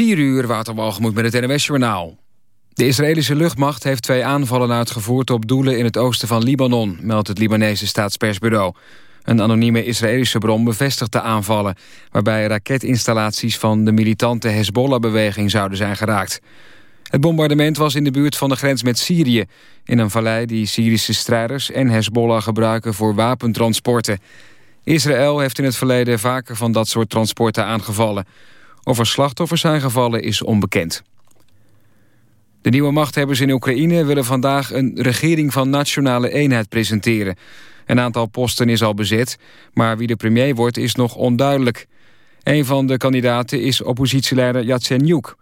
4 uur, Waterwalgemoed met het NWS-journaal. De Israëlische luchtmacht heeft twee aanvallen uitgevoerd... op doelen in het oosten van Libanon, meldt het Libanese staatspersbureau. Een anonieme Israëlische bron bevestigt de aanvallen... waarbij raketinstallaties van de militante Hezbollah-beweging zouden zijn geraakt. Het bombardement was in de buurt van de grens met Syrië... in een vallei die Syrische strijders en Hezbollah gebruiken voor wapentransporten. Israël heeft in het verleden vaker van dat soort transporten aangevallen... Of er slachtoffers zijn gevallen is onbekend. De nieuwe machthebbers in Oekraïne willen vandaag een regering van nationale eenheid presenteren. Een aantal posten is al bezet, maar wie de premier wordt is nog onduidelijk. Een van de kandidaten is oppositieleider Yatsenyuk.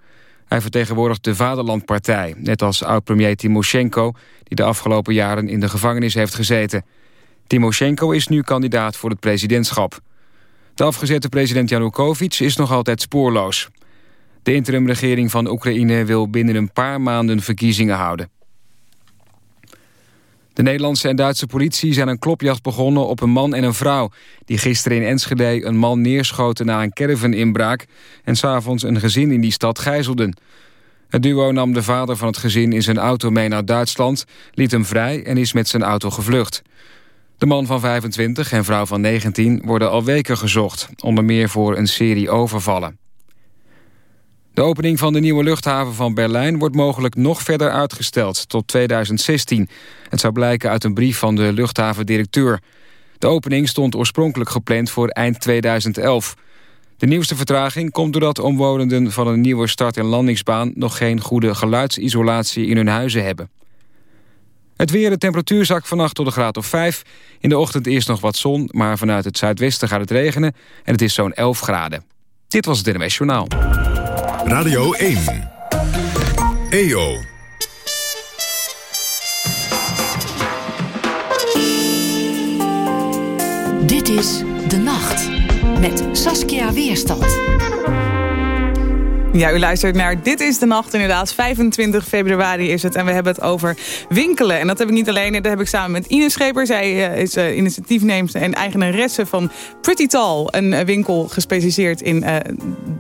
Hij vertegenwoordigt de Vaderlandpartij, net als oud-premier Timoshenko... die de afgelopen jaren in de gevangenis heeft gezeten. Timoshenko is nu kandidaat voor het presidentschap. De afgezette president Janukovic is nog altijd spoorloos. De interimregering van Oekraïne wil binnen een paar maanden verkiezingen houden. De Nederlandse en Duitse politie zijn een klopjacht begonnen op een man en een vrouw... die gisteren in Enschede een man neerschoten na een caravan-inbraak... en s'avonds een gezin in die stad gijzelden. Het duo nam de vader van het gezin in zijn auto mee naar Duitsland... liet hem vrij en is met zijn auto gevlucht. De man van 25 en vrouw van 19 worden al weken gezocht... onder meer voor een serie overvallen. De opening van de nieuwe luchthaven van Berlijn wordt mogelijk nog verder uitgesteld tot 2016. Het zou blijken uit een brief van de luchthavendirecteur. De opening stond oorspronkelijk gepland voor eind 2011. De nieuwste vertraging komt doordat omwonenden van een nieuwe start- en landingsbaan... nog geen goede geluidsisolatie in hun huizen hebben. Het weer, de temperatuur zakt vannacht tot een graad of 5. In de ochtend eerst nog wat zon, maar vanuit het zuidwesten gaat het regenen... en het is zo'n 11 graden. Dit was het NMS Journaal. Radio 1. EO. Dit is De Nacht met Saskia Weerstand. Ja, u luistert naar Dit is de Nacht, inderdaad. 25 februari is het en we hebben het over winkelen. En dat heb ik niet alleen, dat heb ik samen met Ine Scheper. Zij uh, is uh, initiatiefneemster en eigenaresse van Pretty Tall. Een uh, winkel gespecialiseerd in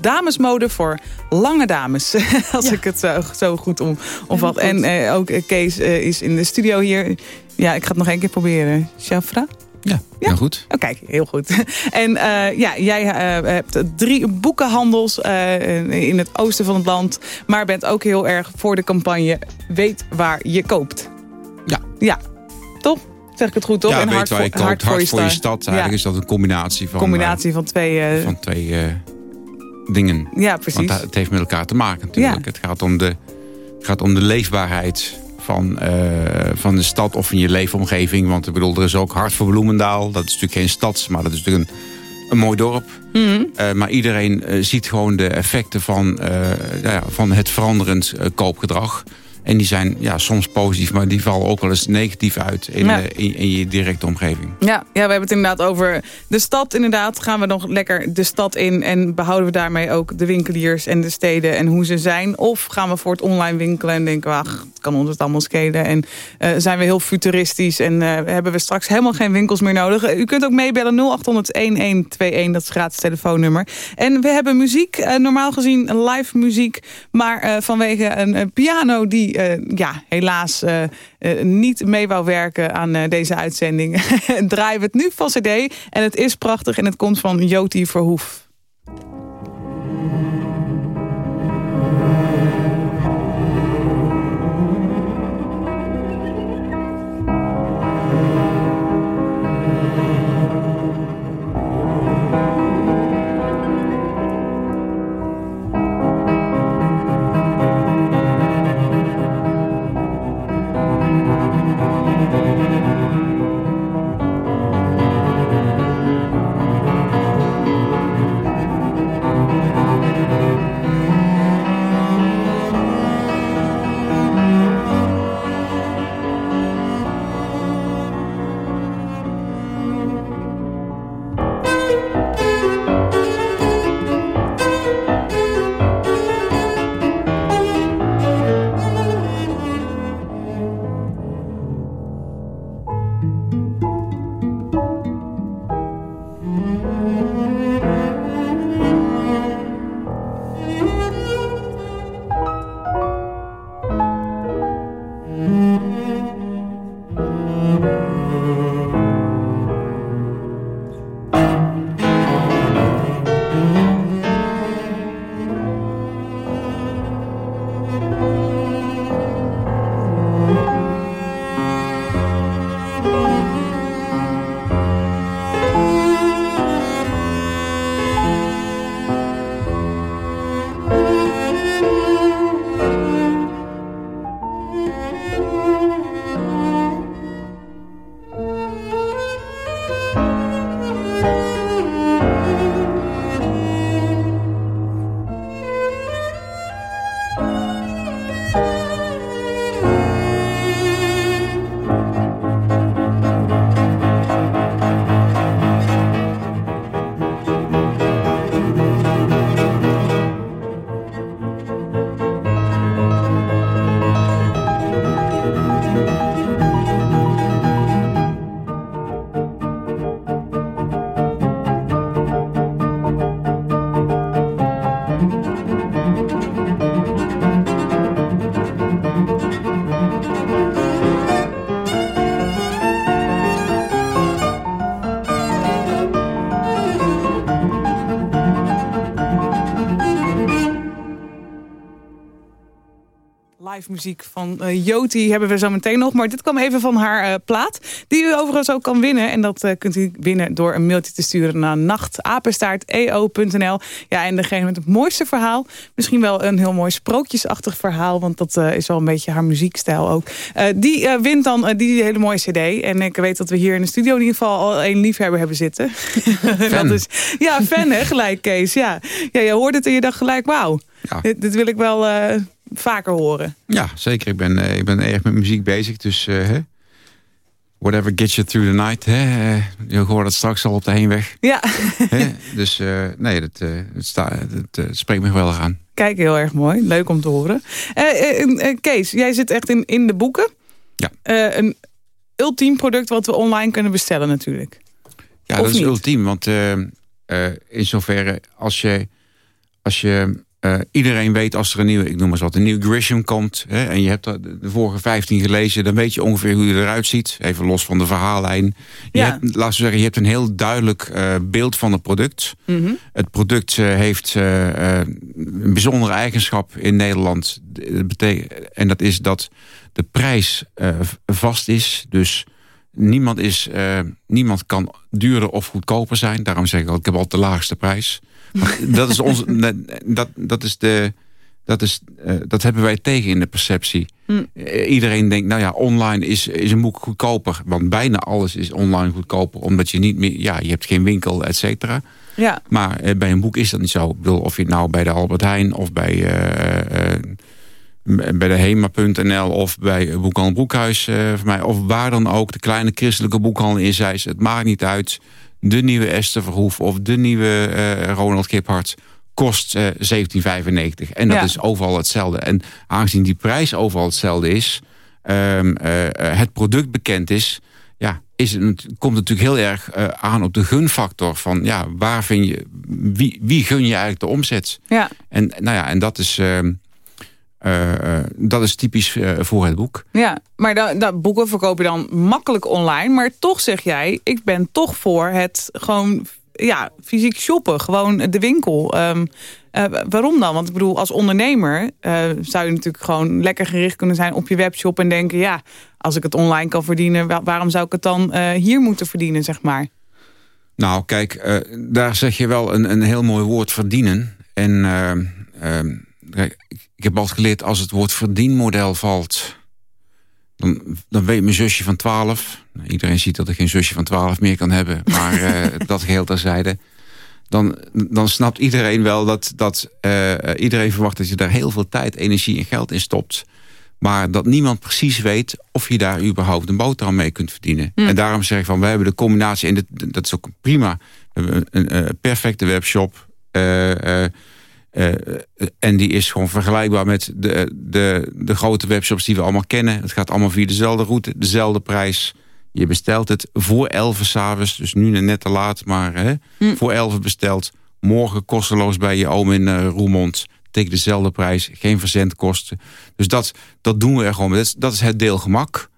damesmode voor lange dames. Als ja. ik het zo, zo goed om, omvat. En ook Kees is in de studio hier. Ja, ik ga het nog één keer proberen. Shafra? Ja, heel goed. Oh, kijk, heel goed. En uh, ja, jij uh, hebt drie boekenhandels uh, in het oosten van het land. Maar bent ook heel erg voor de campagne Weet waar je koopt. Ja. Ja, toch? Zeg ik het goed, toch? Ja, en weet hard waar je voor, koopt, hard voor je, stad. Eigenlijk Ja. is dat een combinatie van, combinatie van twee... eh, van twee eh, dingen. Ja, precies. Want het heeft met elkaar te maken natuurlijk. Ja. Het, gaat om de, het gaat om de leefbaarheid van, uh, van de stad of in je leefomgeving. Want ik bedoel, er is ook Hart voor Bloemendaal. Dat is natuurlijk geen stad, maar dat is natuurlijk een, een mooi dorp. Mm -hmm. uh, maar iedereen uh, ziet gewoon de effecten van, ja, van het veranderend koopgedrag. En die zijn ja, soms positief, maar die vallen ook wel eens negatief uit in, Ja. in, in je directe omgeving. Ja, ja, we hebben het inderdaad over de stad. Inderdaad, gaan we nog lekker de stad in en behouden we daarmee ook de winkeliers en de steden en hoe ze zijn? Of gaan we voor het online winkelen en denken we, ach, het kan ons het allemaal schelen. En uh, zijn we heel futuristisch en uh, hebben we straks helemaal geen winkels meer nodig. U kunt ook meebellen 0800-1121, dat is gratis telefoonnummer. En we hebben muziek, normaal gezien live muziek, maar vanwege een piano die uh, ja, helaas uh, uh, niet mee wou werken aan deze uitzending. draaien we het nu van cd. En het is prachtig en het komt van Joti Verhoef. Live muziek van uh, Joti hebben we zo meteen nog. Maar dit kwam even van haar uh, plaat. Die u overigens ook kan winnen. En dat uh, kunt u winnen door een mailtje te sturen naar nachtapenstaarteo.nl. Ja, en degene met het mooiste verhaal. Misschien wel een heel mooi sprookjesachtig verhaal. Want dat is wel een beetje haar muziekstijl ook. die wint dan die hele mooie cd. En ik weet dat we hier in de studio in ieder geval al één liefhebber hebben zitten. dat is, ja, fan hè, gelijk Kees. Ja. ja, je hoorde het en je dacht gelijk, wauw. Ja. Dit, dit, wil ik wel vaker horen. Ja, zeker. Ik ben, uh, ik ben erg met muziek bezig. Dus uh, whatever gets you through the night. Hè? Uh, je hoort het straks al op de heenweg. Ja. dus nee, dat, het, sta, het spreekt me wel aan. Kijk, heel erg mooi. Leuk om te horen. Kees, jij zit echt in, in de boeken. Ja. een ultiem product wat we online kunnen bestellen natuurlijk. Ja, dat is ultiem. Want in zoverre als je... Als je uh, iedereen weet als er een nieuwe, ik noem maar eens wat, een nieuw Grisham komt. Hè, en je hebt de, de vorige 15 gelezen, dan weet je ongeveer hoe je eruit ziet. Even los van de verhaallijn. Je ja. hebt, laten we zeggen, je hebt een heel duidelijk uh, beeld van het product. Mm -hmm. Het product uh, heeft een bijzondere eigenschap in Nederland. En dat is dat de prijs vast is. Dus niemand, is, niemand kan duurder of goedkoper zijn. Daarom zeg ik al, ik heb altijd de laagste prijs dat is ons, dat, dat is de, dat, is, uh, dat hebben wij tegen in de perceptie. Hm. Uh, iedereen denkt, nou ja, online is, is een boek goedkoper. Want bijna alles is online goedkoper. Omdat je niet meer, ja, je hebt geen winkel, et cetera. Ja. Maar uh, bij een boek is dat niet zo. Ik bedoel, of je nou bij de Albert Heijn of bij, bij de Hema.nl of bij Boekhandel Broekhuis, voor mij, of waar dan ook, de kleine christelijke boekhandel in Zeist. Het maakt niet uit de nieuwe Esther Verhoef of de nieuwe uh, Ronald Kiphart kost uh, eh, 17,95. En dat is overal hetzelfde. En aangezien die prijs overal hetzelfde is, um, uh, het product bekend is, ja, is het, komt het natuurlijk heel erg aan op de gunfactor van ja, waar vind je, wie, wie gun je eigenlijk de omzet? Ja. En nou ja, en dat is. Uh, uh, dat is typisch uh, voor het boek. Ja, maar dat, dat boeken verkoop je dan makkelijk online. Maar toch zeg jij, ik ben toch voor het gewoon ja, fysiek shoppen. Gewoon de winkel. Um, uh, waarom dan? Want ik bedoel, als ondernemer zou je natuurlijk gewoon lekker gericht kunnen zijn op je webshop. En denken, ja, als ik het online kan verdienen, waarom zou ik het dan hier moeten verdienen, zeg maar? Nou, kijk, daar zeg je wel een, een heel mooi woord verdienen. En ehm, ik heb altijd geleerd, als het woord verdienmodel valt... dan, dan weet mijn zusje van 12... Nou, iedereen ziet dat ik geen zusje van 12 meer kan hebben... maar uh, dat geheel terzijde... Dan, dan snapt iedereen wel dat, dat uh, iedereen verwacht dat je daar heel veel tijd, energie en geld in stopt. Maar dat niemand precies weet of je daar überhaupt een boterham mee kunt verdienen. Hm. En daarom zeg ik van, wij hebben de combinatie, en dit, dat is ook prima. We hebben een, een perfecte webshop. Uh, uh, en die is gewoon vergelijkbaar met de, de, de grote webshops die we allemaal kennen. Het gaat allemaal via dezelfde route, dezelfde prijs. Je bestelt het voor 11 s'avonds, dus nu net te laat, maar hè, hm. voor 11 besteld. Morgen kosteloos bij je oom in uh, Roermond. Tegen dezelfde prijs, geen verzendkosten. Dus dat, dat doen we er gewoon. Dat is, dat is het deel gemak.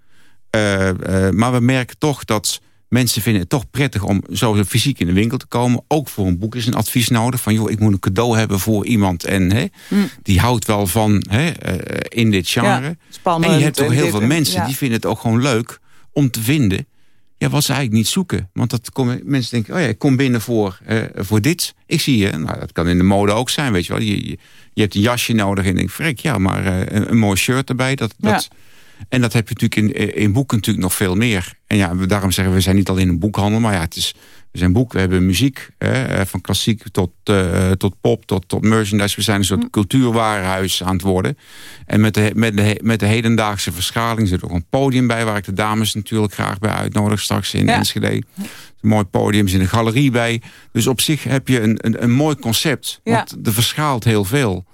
Uh, maar we merken toch dat mensen vinden het toch prettig om zo fysiek in de winkel te komen. Ook voor een boek is een advies nodig. Van joh, ik moet een cadeau hebben voor iemand. En hè, mm. die houdt wel van hè, uh, in dit genre. Ja, en je hebt toch heel veel mensen die vinden het ook gewoon leuk om te vinden. Ja, wat ze eigenlijk niet zoeken. Want dat komen, mensen denken, oh ja, ik kom binnen voor, uh, voor dit. Ik zie je, nou, dat kan in de mode ook zijn, weet je wel. Je, je, je hebt een jasje nodig en ik denk, frek, ja, maar uh, een, een, mooi shirt erbij. Dat, dat, en dat heb je natuurlijk in, in boeken natuurlijk nog veel meer. En ja, daarom zeggen we, we zijn niet alleen een boekhandel, maar ja, het is, we zijn boek, we hebben muziek, hè, eh, van klassiek tot, uh, tot pop, tot, tot merchandise. We zijn een soort hm. cultuurwarenhuis aan het worden. En met de, met de, met de hedendaagse verschaling zit ook een podium bij... waar ik de dames natuurlijk graag bij uitnodig straks in Enschede. Een mooi podium, er zit een galerie bij. Dus op zich heb je een, een, een mooi concept. Want er verschaalt heel veel.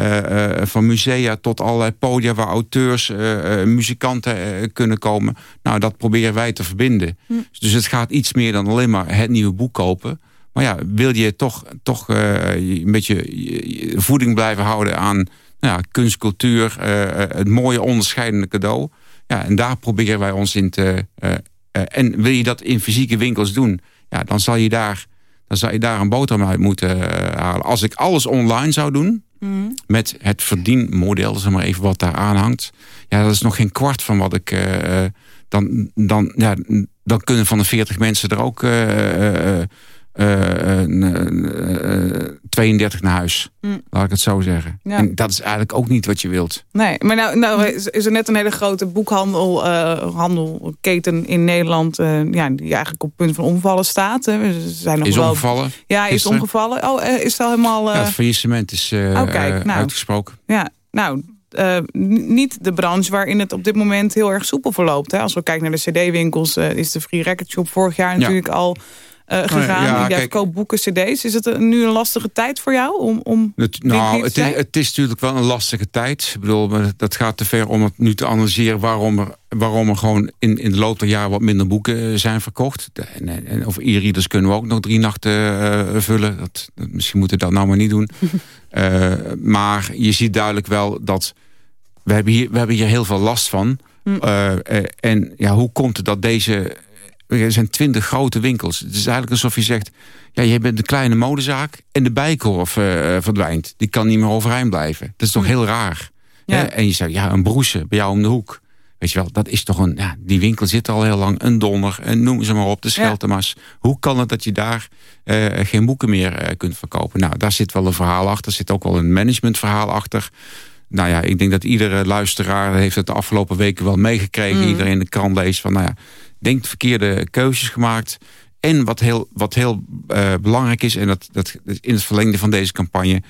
Uh, van musea tot allerlei podia waar auteurs, uh, muzikanten kunnen komen. Nou, dat proberen wij te verbinden. Hm. Dus het gaat iets meer dan alleen maar het nieuwe boek kopen. Maar ja, wil je toch, toch een beetje voeding blijven houden aan nou ja, kunst, cultuur, het mooie onderscheidende cadeau. Ja, en daar proberen wij ons in te... en wil je dat in fysieke winkels doen, ja, dan zal je daar, dan zal je daar een boterham uit moeten halen. Als ik alles online zou doen Mhm. Met het verdienmodel, zeg maar even wat daar aan hangt. Ja, dat is nog geen kwart van wat ik... eh, eh, dan, dan, ja, dan kunnen van de 40 mensen er ook eh, 32 naar huis. Mm. Laat ik het zo zeggen. Ja. En dat is eigenlijk ook niet wat je wilt. Nee, maar nou, nou is, er net een hele grote boekhandel, eh, handelketen in Nederland... eh, ja, die eigenlijk op het punt van omvallen staat. Ze zijn nog Is wel, omgevallen. Ja, is gisteren. omgevallen. Oh, eh, is het al helemaal... eh, Ja, het faillissement is eh, Oh, kijk, eh, nou. uitgesproken. Ja, nou, eh, niet de branche waarin het op dit moment heel erg soepel verloopt. Hè. Als we kijken naar de cd-winkels, eh, is de Free Record Shop vorig jaar natuurlijk al eh, gegaan. ja, Jij kijk. verkoopt boeken, cd's. Is het een- nu een lastige tijd voor jou? Om, om Het, nou, het is, het is natuurlijk wel een lastige tijd. Ik bedoel, dat gaat te ver om het nu te analyseren... waarom er, waarom er gewoon in, in de loop der jaren wat minder boeken eh, zijn verkocht. En, over e-readers kunnen we ook nog drie nachten eh, vullen. Dat, dat- misschien moeten we dat nou maar niet doen. Maar je ziet duidelijk wel dat... We hebben hier, we hebben hier heel veel last van. Eh, en ja, hoe komt het dat deze... Er zijn twintig grote winkels. Het is eigenlijk alsof je zegt... Ja, je bent een kleine modezaak en de bijkorf eh, eh, verdwijnt. Die kan niet meer overeind blijven. Dat is toch heel raar. Ja. Hè? En je zegt, ja, een broese bij jou om de hoek. Weet je wel, dat is toch een... Ja, die winkel zit al heel lang. Een donder, en noem ze maar op, de Scheltemas. Hoe kan het dat je daar eh, geen boeken meer kunt verkopen? Nou, daar zit wel een verhaal achter. Er zit ook wel een managementverhaal achter. Nou ja, ik denk dat iedere luisteraar heeft het de afgelopen weken wel meegekregen. Iedereen in de krant leest van, nou ja, denkt verkeerde keuzes gemaakt. En wat heel, wat heel eh, belangrijk is, en dat, dat is in het verlengde van deze campagne...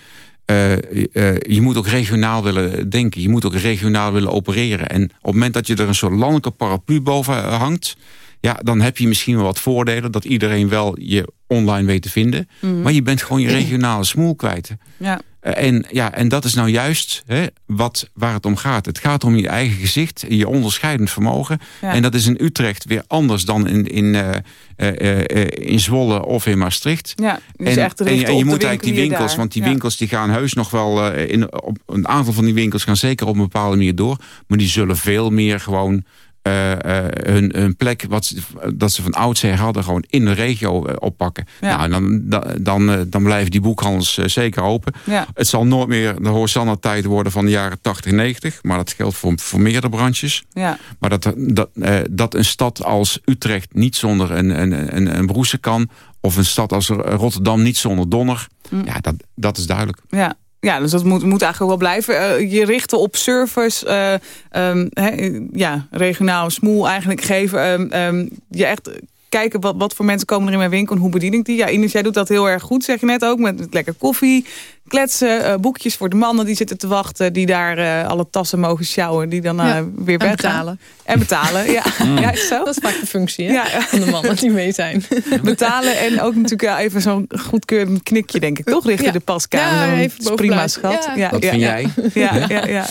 eh, eh, je moet ook regionaal willen denken. Je moet ook regionaal willen opereren. En op het moment dat je er een soort landelijke paraplu boven hangt... ja, dan heb je misschien wel wat voordelen... dat iedereen wel je online weet te vinden. Maar je bent gewoon je regionale smoel kwijt. ja. Eh, En, ja, en dat is nou juist hè, wat, waar het om gaat. Het gaat om je eigen gezicht, je onderscheidend vermogen. Ja. En dat is in Utrecht weer anders dan in, in, eh, eh, in Zwolle of in Maastricht. Ja, dus en, echt en, richten en je moet eigenlijk die winkels, want die Ja. winkels die gaan heus nog wel in, op een aantal van die winkels gaan zeker op een bepaalde manier door. Maar die zullen veel meer gewoon eh, eh, hun, hun plek, wat ze, dat ze van oudsher hadden, gewoon in de regio eh, oppakken. Ja. Nou, dan, dan, dan, blijven die boekhandels zeker open. Ja. Het zal nooit meer de Hosanna-tijd worden van de jaren 80, 90. Maar dat geldt voor, voor meerdere branches. Ja. Maar dat, dat, dat een stad als Utrecht niet zonder een, een, een, een broese kan... of een stad als Rotterdam niet zonder Donner... ja, dat, dat is duidelijk. Ja. Ja, dus dat moet, moet eigenlijk wel blijven. Eh, je richten op service, eh, ehm, ja, regionaal smoel eigenlijk geven. ehm, ehm, je echt kijken wat, wat voor mensen komen er in mijn winkel en hoe bedien ik die. Ja, Ines, jij doet dat heel erg goed, zeg je net ook. Met lekker koffie, kletsen, eh, boekjes voor de mannen die zitten te wachten. Die daar eh, alle tassen mogen sjouwen, die dan eh, Ja, weer en weggaan. betalen. En betalen, ja. ja is zo? Dat is vaak de functie hè? Ja, ja. van de mannen die mee zijn. betalen en ook natuurlijk ja, even zo'n goedkeurend knikje, denk ik. Toch richting Ja. de paskamer. Ja, Dat even prima, schat. Ja, Wat vind jij? Ja, ja, ja. ja.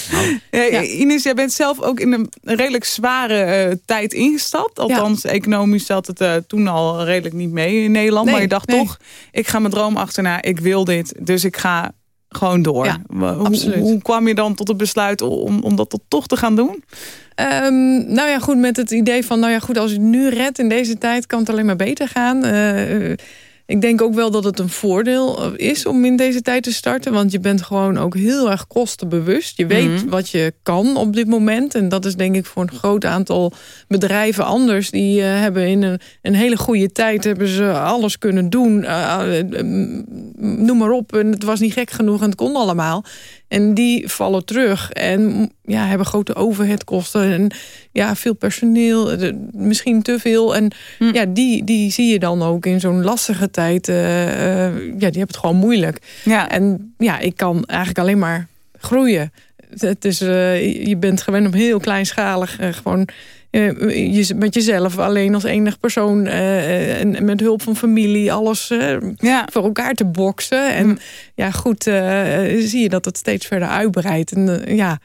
Ja. Ines, jij bent zelf ook in een redelijk zware eh, tijd ingestapt. Althans, economisch zat het eh, toen al redelijk niet mee in Nederland. Nee, maar je dacht nee. toch, ik ga mijn droom achterna. Ik wil dit, dus ik ga gewoon door. Ja, Hoe- hoe, absoluut. hoe kwam je dan tot het besluit om, om dat toch te gaan doen? Ehm, nou ja, goed, met het idee van, nou ja, goed, als ik het nu red in deze tijd, kan het alleen maar beter gaan. Eh, eh, ik denk ook wel dat het een voordeel eh, is om in deze tijd te starten. Want je bent gewoon ook heel erg kostenbewust. Je weet Mhm. wat je kan op dit moment. En dat is denk ik voor een groot aantal bedrijven anders. Die eh, hebben in een, een hele goede tijd hebben ze alles kunnen doen. Eh, noem maar op. En het was niet gek genoeg en het kon allemaal. En die vallen terug en ja, hebben grote overheadkosten en ja, veel personeel, eh, misschien te veel. En Hm. ja, die, die zie je dan ook in zo'n lastige tijd. eh, ja, die hebben het gewoon moeilijk. Ja, En ja, ik kan eigenlijk alleen maar groeien. Het is, je bent gewend om heel kleinschalig gewoon eh, je, met jezelf alleen als enig persoon eh, en met hulp van familie alles eh, ja. voor elkaar te boksen. En Mm. ja, goed, eh, zie je dat het steeds verder uitbreidt. En eh, ja,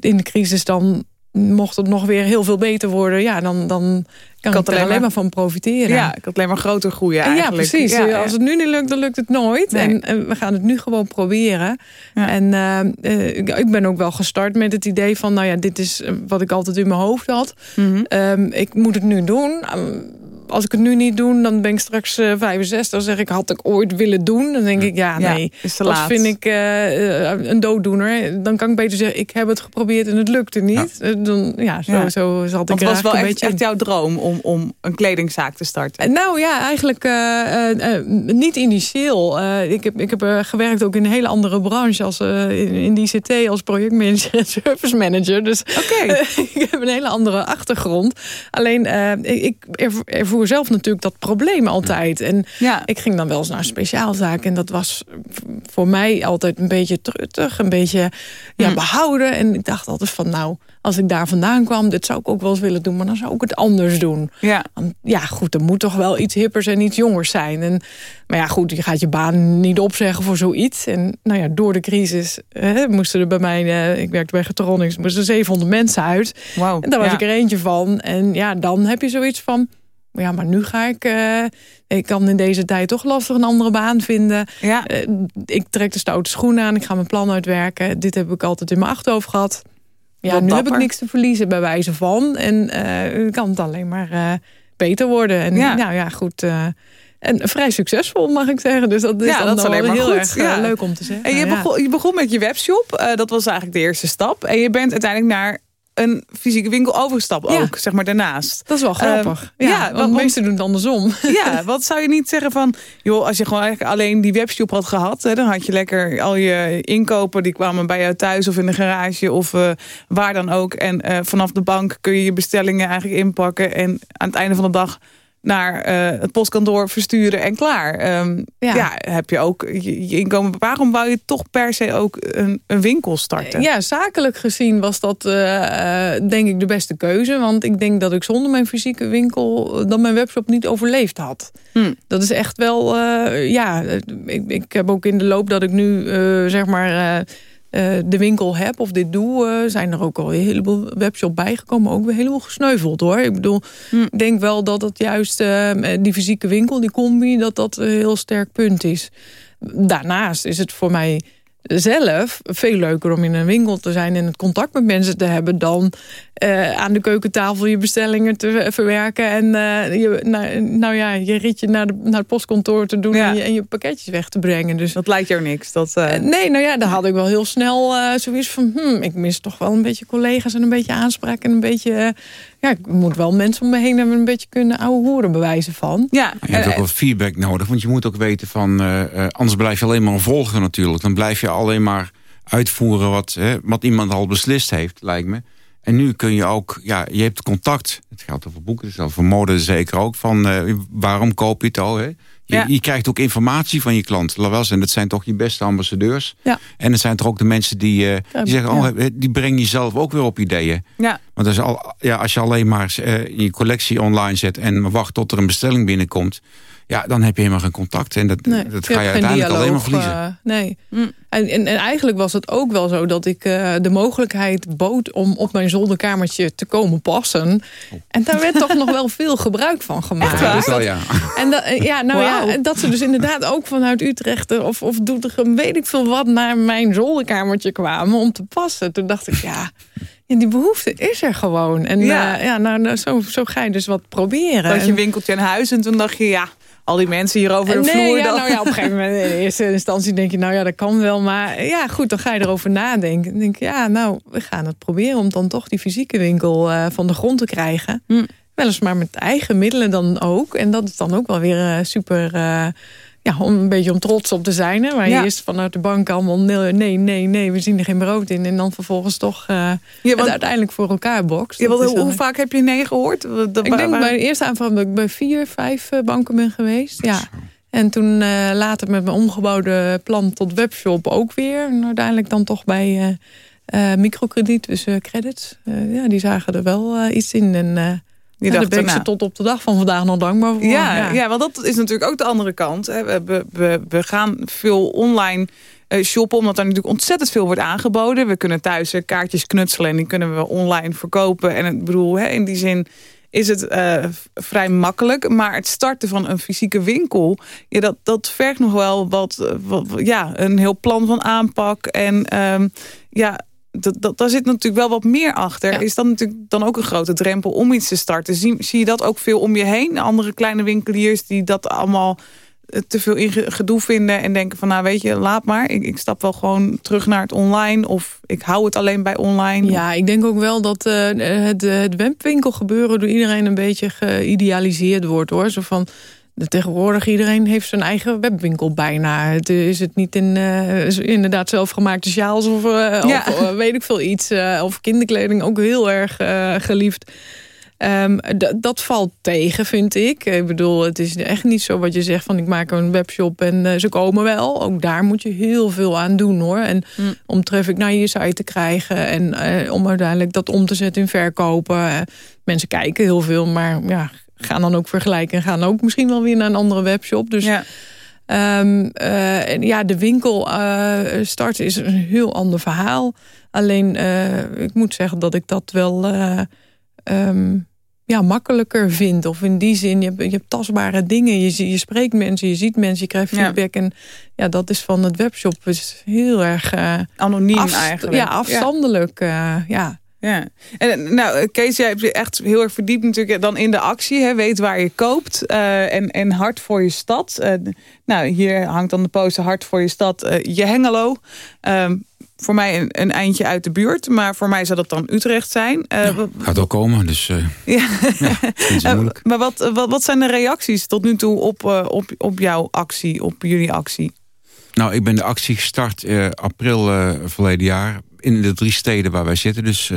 in de crisis dan mocht het nog weer heel veel beter worden. Ja, dan, dan kan ik er alleen maar- maar van profiteren. ja, ik had alleen maar groter groeien En ja, eigenlijk. precies. Ja, ja. Als het nu niet lukt, dan lukt het nooit. Nee. En, en we gaan het nu gewoon proberen. Ja. En eh, eh, ik, ik ben ook wel gestart met het idee van... nou ja, dit is eh, wat ik altijd in mijn hoofd had. Mhm. Ehm, ik moet het nu doen. Ehm, als ik het nu niet doe, dan ben ik straks uh, 65. Dan zeg ik, had ik ooit willen doen. Dan denk ik, ja, nee, dat laat. vind ik uh, een dooddoener. Dan kan ik beter zeggen, ik heb het geprobeerd en het lukte niet. Ja. Dan, ja, zo, Ja. zo zat ik Want er het was wel een echt, beetje echt jouw droom om, om een kledingzaak te starten. Nou ja, eigenlijk eh, eh, eh, niet initieel. Eh, ik heb, ik heb eh, gewerkt ook in een hele andere branche als eh, in, in die ICT als projectmanager en service manager. Dus ik heb een hele andere achtergrond. Alleen eh, ik ik zelf natuurlijk dat probleem altijd. En Ja. ik ging dan wel eens naar een speciaalzaak. En dat was voor mij altijd een beetje truttig. Een beetje ja, Hm. behouden. En ik dacht altijd van nou, als ik daar vandaan kwam... dit zou ik ook wel eens willen doen. Maar dan zou ik het anders doen. Ja. Ja, goed, er moet toch wel iets hippers en iets jongers zijn. En, maar ja, goed, je gaat je baan niet opzeggen voor zoiets. En nou ja, door de crisis hè, moesten er bij mij... eh, ik werkte bij Getronics, moesten 700 mensen uit. Wauw. En daar was Ja. ik er eentje van. En ja, dan heb je zoiets van... Ja, maar nu ga ik... eh, ik kan in deze tijd toch lastig een andere baan vinden. Ja. Eh, ik trek de stoute schoenen aan. Ik ga mijn plan uitwerken. Dit heb ik altijd in mijn achterhoofd gehad. Ja, Wat nu heb ik niks te verliezen bij wijze van. En eh kan het alleen maar beter worden. En Ja. nou ja, goed. en vrij succesvol, mag ik zeggen. Dus dat is Ja, dan dat is wel alleen maar heel goed. erg Ja. leuk om te zeggen. En je Ja. begon, je begon met je webshop. Dat was eigenlijk de eerste stap. En je bent uiteindelijk naar een fysieke winkel overgestapt Ja. ook, zeg maar daarnaast. Dat is wel grappig. Ehm, ja, ja, want want- de meesten doen het andersom. Ja, wat zou je niet zeggen van... joh, als je gewoon eigenlijk alleen die webshop had gehad... Hè, dan had je lekker al je inkopen... die kwamen bij jou thuis of in de garage of eh, waar dan ook. En eh, vanaf de bank kun je je bestellingen eigenlijk inpakken... en aan het einde van de dag naar eh, het postkantoor versturen en klaar. Ehm, ja. Ja. heb je ook je, je inkomen. Waarom wou je toch per se ook een, een winkel starten? Ja, zakelijk gezien was dat eh, eh, denk ik de beste keuze. Want ik denk dat ik zonder mijn fysieke winkel... dan mijn webshop niet overleefd had. Hm. Dat is echt wel... ja, ik, ik heb ook in de loop dat ik nu zeg maar... eh, de winkel heb of dit doe, eh, zijn er ook al een heleboel webshop bijgekomen. Ook weer heleboel gesneuveld hoor. Ik bedoel, Hm. ik denk wel dat het juist eh, die fysieke winkel, die combi, dat dat een heel sterk punt is. Daarnaast is het voor mij zelf veel leuker om in een winkel te zijn en het contact met mensen te hebben dan eh, aan de keukentafel je bestellingen te ver- verwerken en eh, je, nou, nou ja, je ritje naar, de, naar het postkantoor te doen Ja. en, je, en je pakketjes weg te brengen. Dus Dat lijkt jou niks. Dat, eh, nee, nou ja, daar had ik wel heel snel zoiets van... Hmm, ik mis toch wel een beetje collega's en een beetje aanspraak... en een beetje... eh, ja, ik moet wel mensen om me heen hebben... een beetje kunnen ouwe hoeren bewijzen van. ja, Je hebt eh, ook wel feedback nodig, want je moet ook weten van... eh, eh, anders blijf je alleen maar een volger natuurlijk. Dan blijf je alleen maar uitvoeren wat, hè, wat iemand al beslist heeft, lijkt me. En nu kun je ook, ja, je hebt contact. Het geldt over boeken, geldt voor mode zeker ook. Van eh, waarom koop je het al? Hè? Je, Ja. je krijgt ook informatie van je klant. Laat wel zijn, dat zijn toch je beste ambassadeurs. Ja. En het zijn toch ook de mensen die, eh, die zeggen, oh, die brengen jezelf ook weer op ideeën. ja. Want als, al, ja, als je alleen maar eh, je collectie online zet en wacht tot er een bestelling binnenkomt, ja, dan heb je helemaal geen contact. En dat, Nee, dat je ga je geen uiteindelijk alleen maar verliezen. eh, nee. Mm. En, en, en eigenlijk was het ook wel zo dat ik eh, de mogelijkheid bood... om op mijn zolderkamertje te komen passen. En daar werd toch nog wel veel gebruik van gemaakt. Ja, dat wel, ja. En dat, eh, ja, nou ja, dat ze dus inderdaad ook vanuit Utrecht of, of Doetinchem, weet ik veel wat, naar mijn zolderkamertje kwamen om te passen. Toen dacht ik, ja, ja die behoefte is er gewoon. En Ja. ja, ja nou, nou, zo, zo ga je dus wat proberen. Dat je een En- winkeltje aan huis en toen dacht je, ja, al die mensen hier over de nee, vloer. ja, dan- nou ja, op een gegeven moment in eerste instantie denk je, nou ja, dat kan wel. Maar ja, goed, dan ga je erover nadenken. Dan denk je, ja, nou, we gaan het proberen om dan toch die fysieke winkel eh, van de grond te krijgen. Hm. Weliswaar met eigen middelen dan ook. En dat is dan ook wel weer eh, super, eh, ja, om een beetje om trots op te zijn. Hè? Waar Ja. je eerst vanuit de bank allemaal, nee, nee, nee, nee, we zien er geen brood in. En dan vervolgens toch Ja, het uiteindelijk voor elkaar bokst. ja, want hoe vaak heb je nee gehoord? Dat- ik denk waar- bij de eerste aanvraag dat ik bij vier, vijf eh, banken ben geweest. Ja. En toen eh, later met mijn omgebouwde plan tot webshop ook weer. En uiteindelijk dan toch bij eh, microkrediet, dus credits. Ja, die zagen er wel iets in. En ja, dacht daar ben ik ze tot op de dag van vandaag nog dankbaar voor. Ja, ja. want dat is natuurlijk ook de andere kant. Hè. We, we, we, gaan veel online eh, shoppen, omdat er natuurlijk ontzettend veel wordt aangeboden. We kunnen thuis eh, kaartjes knutselen en die kunnen we online verkopen. En ik bedoel, hè, in die zin is het eh, vrij makkelijk. Maar het starten van een fysieke winkel, ja, dat, dat vergt nog wel wat, wat, ja, een heel plan van aanpak. En ehm, ja, dat, dat, daar zit natuurlijk wel wat meer achter. Is dat natuurlijk dan ook een grote drempel om iets te starten? Zie, zie je dat ook veel om je heen? Andere kleine winkeliers die dat allemaal te veel in gedoe vinden en denken van nou weet je, laat maar. Ik, ik stap wel gewoon terug naar het online of ik hou het alleen bij online. Ja, ik denk ook wel dat uh, het, het webwinkelgebeuren door iedereen een beetje geïdealiseerd wordt hoor. Zo van tegenwoordig iedereen heeft zijn eigen webwinkel bijna. Het, is het niet in uh, inderdaad zelfgemaakte sjaals of, uh, ja. of weet ik veel iets. of kinderkleding ook heel erg geliefd. Um, dat valt tegen, vind ik. Ik bedoel, het is echt niet zo wat je zegt van ik maak een webshop en ze komen wel. Ook daar moet je heel veel aan doen hoor. En mm. om traffic naar je site te krijgen en om uiteindelijk dat om te zetten in verkopen. Mensen kijken heel veel, maar ja, gaan dan ook vergelijken en gaan ook misschien wel weer naar een andere webshop. Dus ja. Um, en ja, de winkel starten is een heel ander verhaal. Alleen, ik moet zeggen dat ik dat wel... Um, ja, makkelijker vindt. Of in die zin, je hebt, je hebt tastbare dingen. Je, je spreekt mensen, je ziet mensen, je krijgt feedback. En ja, dat is van het webshop is heel erg... Uh, Anoniem eigenlijk. Ja, afstandelijk. Ja. Uh, ja. Ja, en nou, Kees, jij hebt je echt heel erg verdiept natuurlijk dan in de actie. Hè, weet waar je koopt uh, en, en hart voor je stad. Uh, nou, hier hangt dan de poster hart voor je stad, uh, je Hengelo. Ehm, voor mij een, een, eindje uit de buurt. Maar voor mij zou dat dan Utrecht zijn. Uh, gaat ook komen, dus ja. ja maar wat, wat, wat zijn de reacties tot nu toe op, op, op jouw actie, op jullie actie? Nou, ik ben de actie gestart april verleden jaar. In de drie steden waar wij zitten. Dus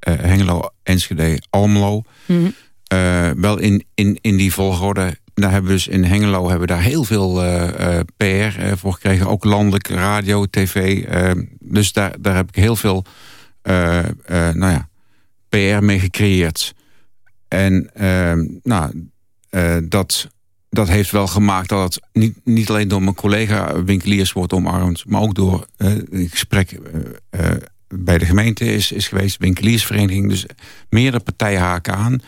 Hengelo, Enschede, Almelo. Mm -hmm. wel in, in, in die volgorde daar hebben we dus in Hengelo hebben we daar heel veel uh, uh, PR uh, voor gekregen. Ook landelijk, radio, tv. dus daar, daar heb ik heel veel nou ja, PR mee gecreëerd. En nou, dat, dat heeft wel gemaakt dat het niet, niet alleen door mijn collega winkeliers wordt omarmd. Maar ook door het gesprek bij de gemeente is, is geweest. Winkeliersvereniging. Dus meerdere partijen haken aan.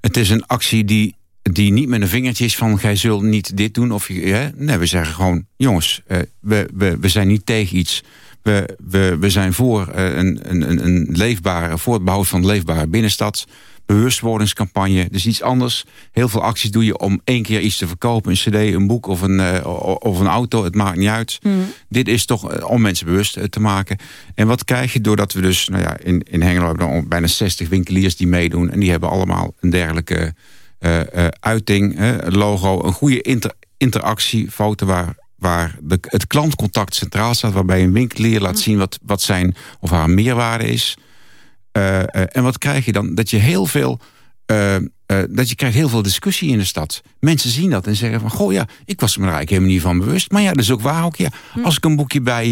Het is een actie die die niet met een vingertje is van... gij zult niet dit doen. Of, hè? Nee, we zeggen gewoon... jongens, we, we, we zijn niet tegen iets. We, we, we zijn voor een, een, een leefbare... voor het behoud van een leefbare binnenstad. Bewustwordingscampagne, dus iets anders. Heel veel acties doe je om één keer iets te verkopen. Een cd, een boek of een, uh, of een auto. Het maakt niet uit. Mm. Dit is toch om mensen bewust te maken. En wat krijg je doordat we dus... Nou ja, in, in Hengelo hebben we bijna 60 winkeliers die meedoen. En die hebben allemaal een dergelijke uh, uh, uiting, logo, een goede inter interactiefoto waar, waar de, het klantcontact centraal staat, waarbij een winkelier laat zien wat, wat zijn of haar meerwaarde is. Uh, en wat krijg je dan? Dat je heel veel. dat je krijgt heel veel discussie in de stad. Mensen zien dat en zeggen van... goh ja, ik was me er eigenlijk helemaal niet van bewust. Maar ja, dat is ook waar ook. Ja, hm. als ik een boekje bij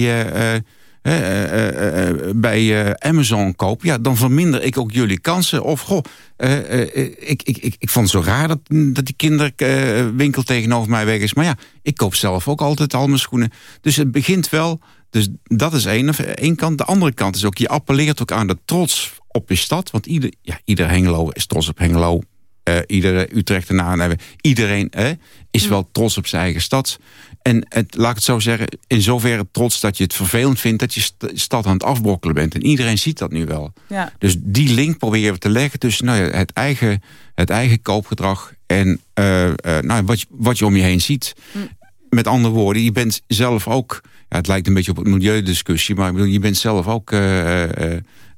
eh, eh, eh, bij Amazon koop... Ja, dan verminder ik ook jullie kansen. Of, goh, ik, ik, ik, ik vond het zo raar dat, dat die kinderwinkel tegenover mij weg is. Maar ja, ik koop zelf ook altijd al mijn schoenen. Dus het begint wel... Dus dat is één, één kant. De andere kant is ook, je appelleert ook aan de trots op je stad. Want ieder, ja, ieder Hengelo is trots op Hengelo. Uh, iedere Utrechtenaar, iedereen is wel trots op zijn eigen stad. En het, laat ik het zo zeggen, in zoverre trots dat je het vervelend vindt... dat je stad aan het afbrokkelen bent. En iedereen ziet dat nu wel. Ja. Dus die link proberen we te leggen tussen nou ja, het, eigen, het eigen koopgedrag... en uh, uh, nou, wat, je, wat je om je heen ziet. Hm. Met andere woorden, je bent zelf ook... Ja, het lijkt een beetje op een milieudiscussie... maar ik bedoel, je bent zelf ook... Uh,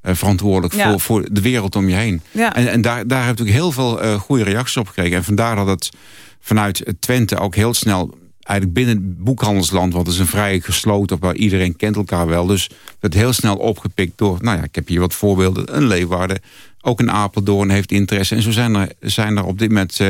verantwoordelijk voor, voor de wereld om je heen. Ja. En, en daar, daar heb ik heel veel uh, goede reacties op gekregen. En vandaar dat het vanuit Twente ook heel snel eigenlijk binnen het boekhandelsland, want het is een vrij gesloten, waar iedereen kent elkaar wel. Dus werd heel snel opgepikt door, nou ja, ik heb hier wat voorbeelden. Een Leeuwarden, ook een Apeldoorn heeft interesse. En zo zijn er, zijn er op dit moment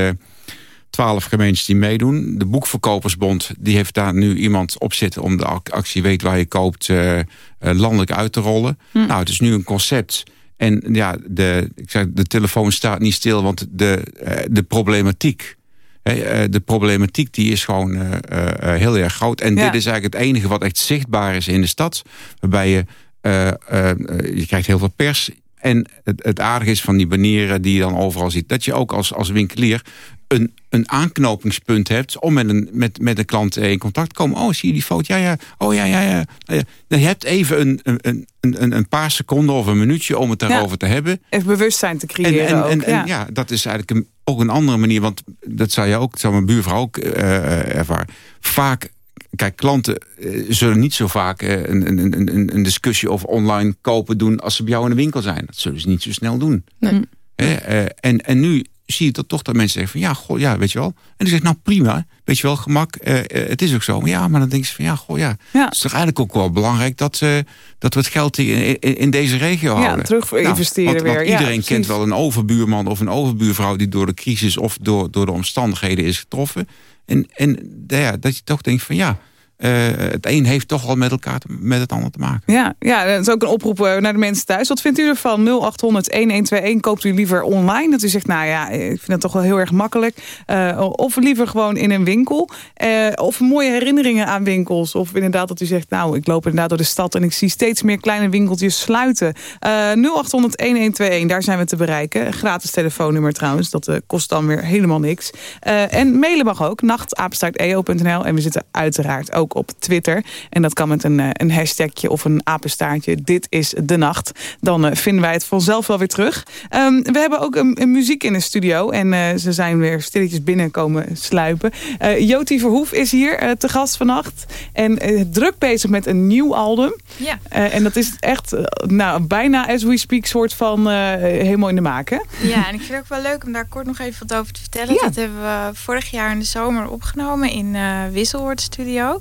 twaalf gemeentes die meedoen. De Boekverkopersbond, die heeft daar nu iemand op zitten om de actie Weet Waar Je Koopt uh, landelijk uit te rollen. Hm. Nou, het is nu een concept... En ja, de, ik zeg, de telefoon staat niet stil, want de, de problematiek eh, de problematiek die is gewoon heel erg groot. En dit is eigenlijk het enige wat echt zichtbaar is in de stad. Waarbij je, je krijgt heel veel pers. En het, het aardige is van die banieren die je dan overal ziet. Dat je ook als, als winkelier een, een aanknopingspunt hebt om met een, met, met een klant in contact te komen. Oh, zie je die foto? Ja, ja. Oh, ja, ja, ja. Nou je hebt even een, een, een, een paar seconden of een minuutje om het daarover te hebben. Even bewustzijn te creëren en, en, en, ja. dat is eigenlijk een, ook een andere manier. Want dat zou je ook, dat zou mijn buurvrouw ook uh, ervaren. Vaak Kijk, klanten zullen niet zo vaak een, een, een, een, discussie over online kopen doen als ze bij jou in de winkel zijn. Dat zullen ze niet zo snel doen. Nee. en, en nu zie je dat toch dat mensen zeggen van ja, goh, ja, weet je wel. En dan zeg nou prima, weet je wel, gemak, uh, het is ook zo. Maar ja, maar dan denk je van ja, goh, ja. ja. Het is toch eigenlijk ook wel belangrijk dat, uh, dat we het geld in, in, deze regio houden. Ja, terug voor nou, investeren want, weer. Want iedereen kent wel een overbuurman of een overbuurvrouw die door de crisis of door, door de omstandigheden is getroffen. En, en ja, dat je toch denkt van ja, uh, het een heeft toch al met elkaar met het ander te maken. Ja, ja, dat is ook een oproep uh, naar de mensen thuis. Wat vindt u ervan? 0800-1121. Koopt u liever online? Dat u zegt, nou ja, ik vind het toch wel heel erg makkelijk. Uh, of liever gewoon in een winkel. of mooie herinneringen aan winkels. Of inderdaad dat u zegt, nou, ik loop inderdaad door de stad... en ik zie steeds meer kleine winkeltjes sluiten. 0800-1121, daar zijn we te bereiken. Gratis telefoonnummer trouwens. Dat kost dan weer helemaal niks. en mailen mag ook. nachtapenstaarteo.nl. En we zitten uiteraard ook op Twitter. En dat kan met een, eh, een hashtagje of een apenstaartje. Dit is de nacht. Dan uh, vinden wij het vanzelf wel weer terug. Um, we hebben ook een, een, muziek in de studio. En uh, ze zijn weer stilletjes binnenkomen sluipen. Uh, Joti Verhoef is hier te gast vannacht. En druk bezig met een nieuw album. Ja. en dat is echt nou, bijna as we speak soort van helemaal in de maak. Hè? Ja, en ik vind het ook wel leuk om daar kort nog even wat over te vertellen. Ja. Dat hebben we vorig jaar in de zomer opgenomen in Wisselwoord Studio.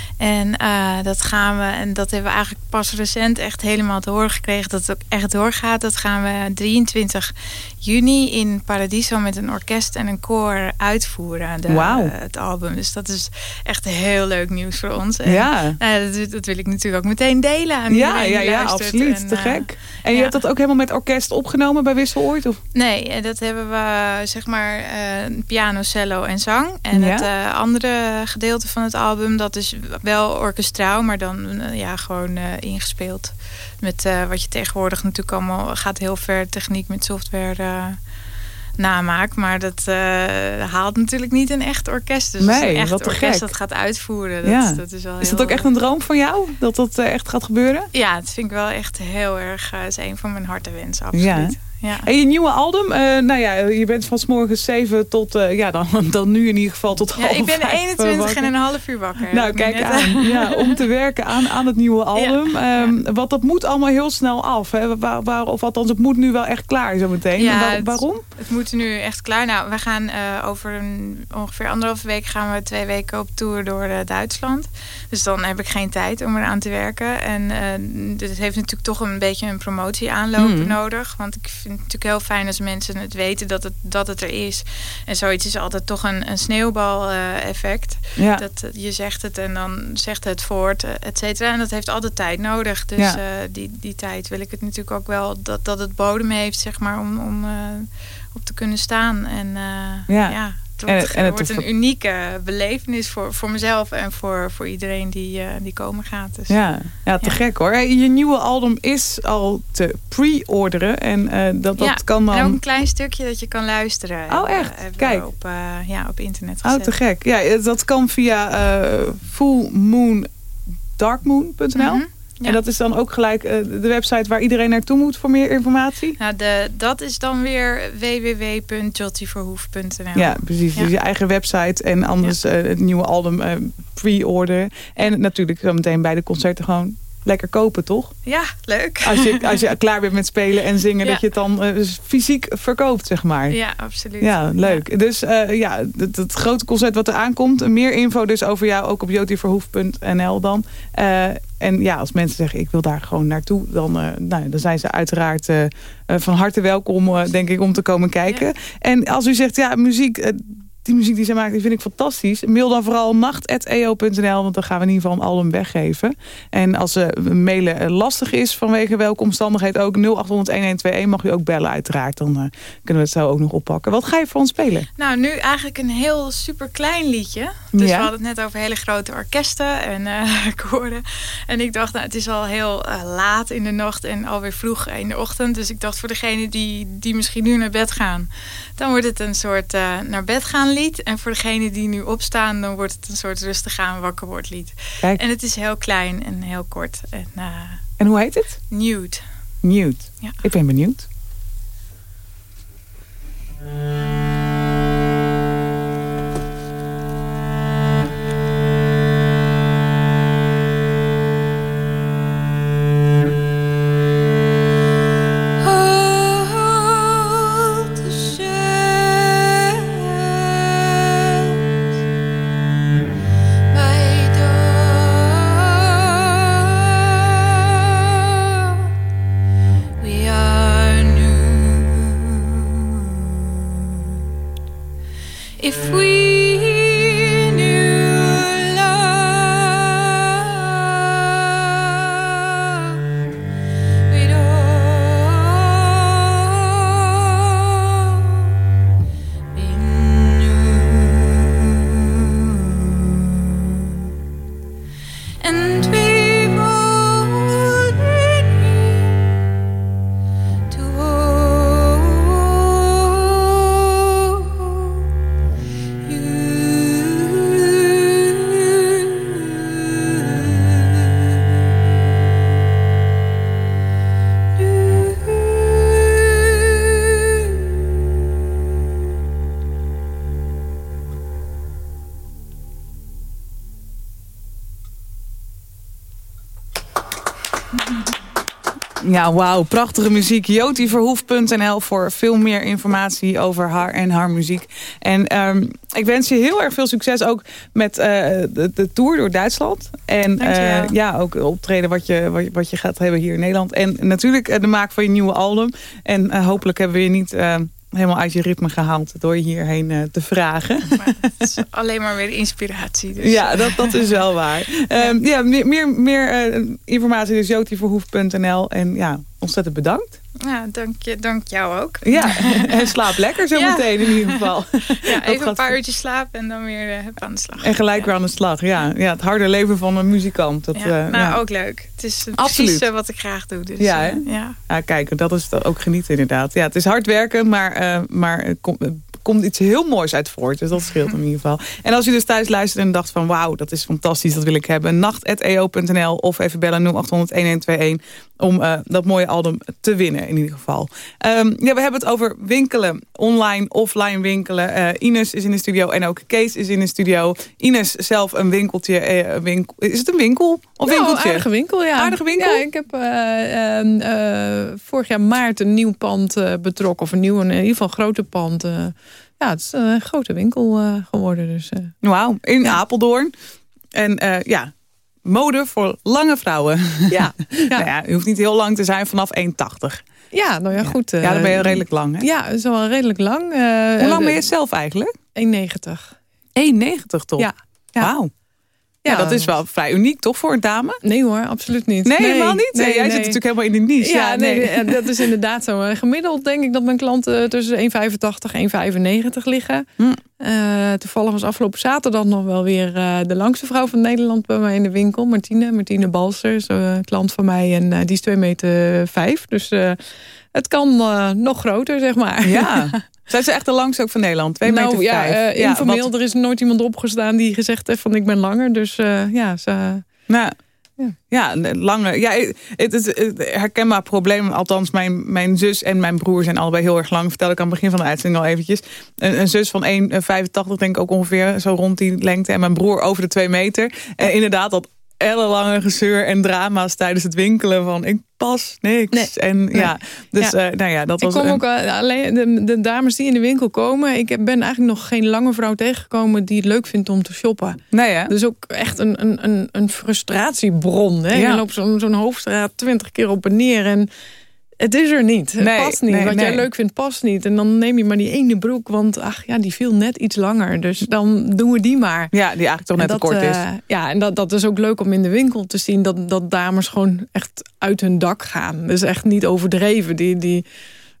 En uh, dat gaan we, en dat hebben we eigenlijk pas recent echt helemaal te horen gekregen dat het ook echt doorgaat. Dat gaan we 23 juni in Paradiso met een orkest en een koor uitvoeren. De, wow. uh, het album. Dus dat is echt heel leuk nieuws voor ons. En, ja. Uh, dat, dat, wil ik natuurlijk ook meteen delen aan ja, ja, ja, absoluut. En, te gek. En je hebt dat ook helemaal met orkest opgenomen bij Wisseloord? Of? Nee, dat hebben we zeg maar piano, cello en zang. En ja? het andere gedeelte van het album, dat is wel orkestraal, maar dan ja, gewoon uh, ingespeeld. Met uh, wat je tegenwoordig natuurlijk allemaal gaat heel ver techniek met software uh, namaakt. Maar dat haalt natuurlijk niet een echt orkest. Dus nee, een echt wat orkest gek. dat gaat uitvoeren. Dat, ja. dat is, wel is dat ook echt een droom van jou? Dat dat echt gaat gebeuren? Ja, dat vind ik wel echt heel erg. is een van mijn hartewensen, absoluut. Ja. Ja. En je nieuwe album, uh, nou ja, je bent van s morgens 7 tot, uh, ja, dan, dan nu in ieder geval tot ja, half Ik ben vijf, 21 en een half uur wakker. Nou, kijk aan. Ja, om te werken aan, aan het nieuwe album. Ja. Um, want dat moet allemaal heel snel af. Hè? Waar, waar, of althans, het moet nu wel echt klaar zometeen. Ja, waar, waarom? Het, het, moet nu echt klaar. Nou, we gaan uh, over een, ongeveer anderhalve week gaan we twee weken op tour door Duitsland. Dus dan heb ik geen tijd om eraan te werken. En het heeft natuurlijk toch een beetje een promotie aanloop Hmm. mm. nodig. Want ik vind het natuurlijk heel fijn als mensen het weten dat het, dat het er is. En zoiets is altijd toch een, een sneeuwbal-effect. Ja. Dat je zegt het en dan zegt het voort, et cetera. En dat heeft altijd tijd nodig. Dus Ja. uh, die, die tijd wil ik het natuurlijk ook wel dat, dat het bodem heeft, zeg maar, om, om op te kunnen staan. En Ja. ja. Het En wordt, het- en het wordt een unieke belevenis voor, voor mezelf en voor, voor iedereen die, uh, die komen gaat. Dus, Ja, ja te Ja. gek hoor. Je nieuwe album is al te pre-orderen. En eh, dat, dat ja, kan en ook dan... een klein stukje dat je kan luisteren. Oh, hebben- echt? Kijk. Op, ja, op internet Oh, gezet. te gek. Ja, dat kan via fullmoondarkmoon.nl. Ja. En dat is dan ook gelijk uh, de website waar iedereen naartoe moet voor meer informatie? Nou, de, dat is dan weer www.jottyverhoef.nl. Ja, precies. Ja. Dus je eigen website en anders uh, het nieuwe album uh, pre-order. En natuurlijk zo meteen bij de concerten gewoon lekker kopen, toch? Ja, leuk. Als je, als je klaar bent met spelen en zingen, Ja. dat je het dan uh, fysiek verkoopt, zeg maar. Ja, absoluut. Ja, leuk. Dus uh, ja, het, het, grote concert wat er aankomt. Meer info dus over jou ook op jotiverhoef.nl dan. Uh, en ja, als mensen zeggen ik wil daar gewoon naartoe, dan, uh, nou, dan zijn ze uiteraard van harte welkom, denk ik, om te komen kijken. Ja. En als u zegt ja, muziek die muziek die zij maakt, die vind ik fantastisch. Mail dan vooral nacht.eo.nl, want dan gaan we in ieder geval een album weggeven. En als uh, mailen lastig is vanwege welke omstandigheid ook 0800-1121 mag u ook bellen uiteraard. Dan uh, kunnen we het zo ook nog oppakken. Wat ga je voor ons spelen? Nou, nu eigenlijk een heel super klein liedje. Dus we hadden het net over hele grote orkesten en uh, koren. En ik dacht, nou, het is al heel laat in de nacht en alweer vroeg in de ochtend. Dus ik dacht voor degene die, die misschien nu naar bed gaan, dan wordt het een soort naar bed gaan lied. En voor degene die nu opstaan, dan wordt het een soort rustig aan wakker wordt lied. En het is heel klein en heel kort. En, uh, en hoe heet het? Nude. Nude. Ja. Ik ben benieuwd. If we Ja, wauw. Prachtige muziek. Jotieverhoef.nl voor veel meer informatie over haar en haar muziek. En um, ik wens je heel erg veel succes ook met uh, de, de, tour door Duitsland. En uh, ja, ook optreden wat je, wat, wat, je gaat hebben hier in Nederland. En natuurlijk uh, de maak van je nieuwe album. En hopelijk hebben we je niet helemaal uit je ritme gehaald door je hierheen uh, te vragen. Maar het is alleen maar weer inspiratie. Dus. Ja, dat, dat is wel waar. ja, um, ja meer, meer, meer uh, informatie dus jotieverhoef.nl. En ja, ontzettend bedankt. Ja, dank, je, dank jou ook. Ja, en slaap lekker zo meteen in ieder geval. Ja, even een paar uurtjes slapen en dan weer uh, aan de slag. En gelijk weer aan de slag, ja. ja. Het harde leven van een muzikant. Dat, ja, uh, nou, ook leuk. Het is Absoluut. precies wat ik graag doe. Dus, ja, ja. ja, kijk, dat is ook genieten inderdaad. Ja, het is hard werken, maar, maar komt iets heel moois uit voort. Dus dat scheelt in ieder geval. En als u dus thuis luistert en dacht van wauw, dat is fantastisch, dat wil ik hebben. Nacht.eo.nl of even bellen 0800-1121 om uh, dat mooie album te winnen in ieder geval. Um, ja, we hebben het over winkelen. Online, offline winkelen. Uh, Ines is in de studio en ook Kees is in de studio. Ines zelf een winkeltje. Uh, is het een winkel of nou, winkeltje? aardige winkel, ja. Aardige winkel? Ja, ik heb ehm, vorig jaar maart een nieuw pand betrokken. Of een nieuw, in ieder geval een grote pand. ja, het is een grote winkel geworden. Dus, Wauw, in Apeldoorn. En ja, mode voor lange vrouwen. Ja. ja. nou ja, u hoeft niet heel lang te zijn vanaf 1,80. Ja, nou ja, goed. ja, dan ben je redelijk lang, hè? Ja, zo wel redelijk lang. Uh, Hoe lang ben je zelf eigenlijk? 1,90. 1,90 toch? Ja. ja. Wauw. Ja, dat is wel vrij uniek, toch, voor een dame? Nee hoor, absoluut niet. Nee, helemaal niet? Nee, jij zit natuurlijk helemaal in de niche. Ja, nee. dat is inderdaad zo. Gemiddeld denk ik dat mijn klanten tussen 1,85 en 1,95 liggen. Hm. Uh, toevallig was afgelopen zaterdag nog wel weer uh, de langste vrouw van Nederland bij mij in de winkel. Martine, Martine Balser, een klant van mij. En uh, die is 2 meter 5. Dus het kan nog groter, zeg maar. Ja. Zijn ze echt de langste ook van Nederland? 2 nou, meter ja, vijf. informeel, wat... er is nooit iemand opgestaan die gezegd heeft van ik ben langer. Dus ja, ze... Nou, ja, ja lange. Ja, het is een herkenbaar probleem. Althans, mijn, mijn zus en mijn broer zijn allebei heel erg lang. Vertel ik aan het begin van de uitzending al eventjes. Een, een zus van 1,85 denk ik ook ongeveer. Zo rond die lengte. En mijn broer over de 2 meter. En inderdaad, dat ellenlange gezeur en drama's tijdens het winkelen van ik pas niks. Nee. En ja, dus ja. Uh, nou ja, dat ik was kom een... ook uh, alleen de, de, dames die in de winkel komen. Ik ben eigenlijk nog geen lange vrouw tegengekomen die het leuk vindt om te shoppen. Nee, hè? Dus ook echt een, een, een, een frustratiebron. Hè? Ja. Je loopt zo'n zo'n hoofdstraat twintig keer op en neer en Het is er niet. Het past niet. nee, Wat nee. jij leuk vindt, past niet. En dan neem je maar die ene broek, want ach ja, die viel net iets langer. Dus dan doen we die maar. Ja, die eigenlijk toch net En te kort is. eh, ja, en dat, dat is ook leuk om in de winkel te zien... dat, dat dames gewoon echt uit hun dak gaan. Dus echt niet overdreven. Die, die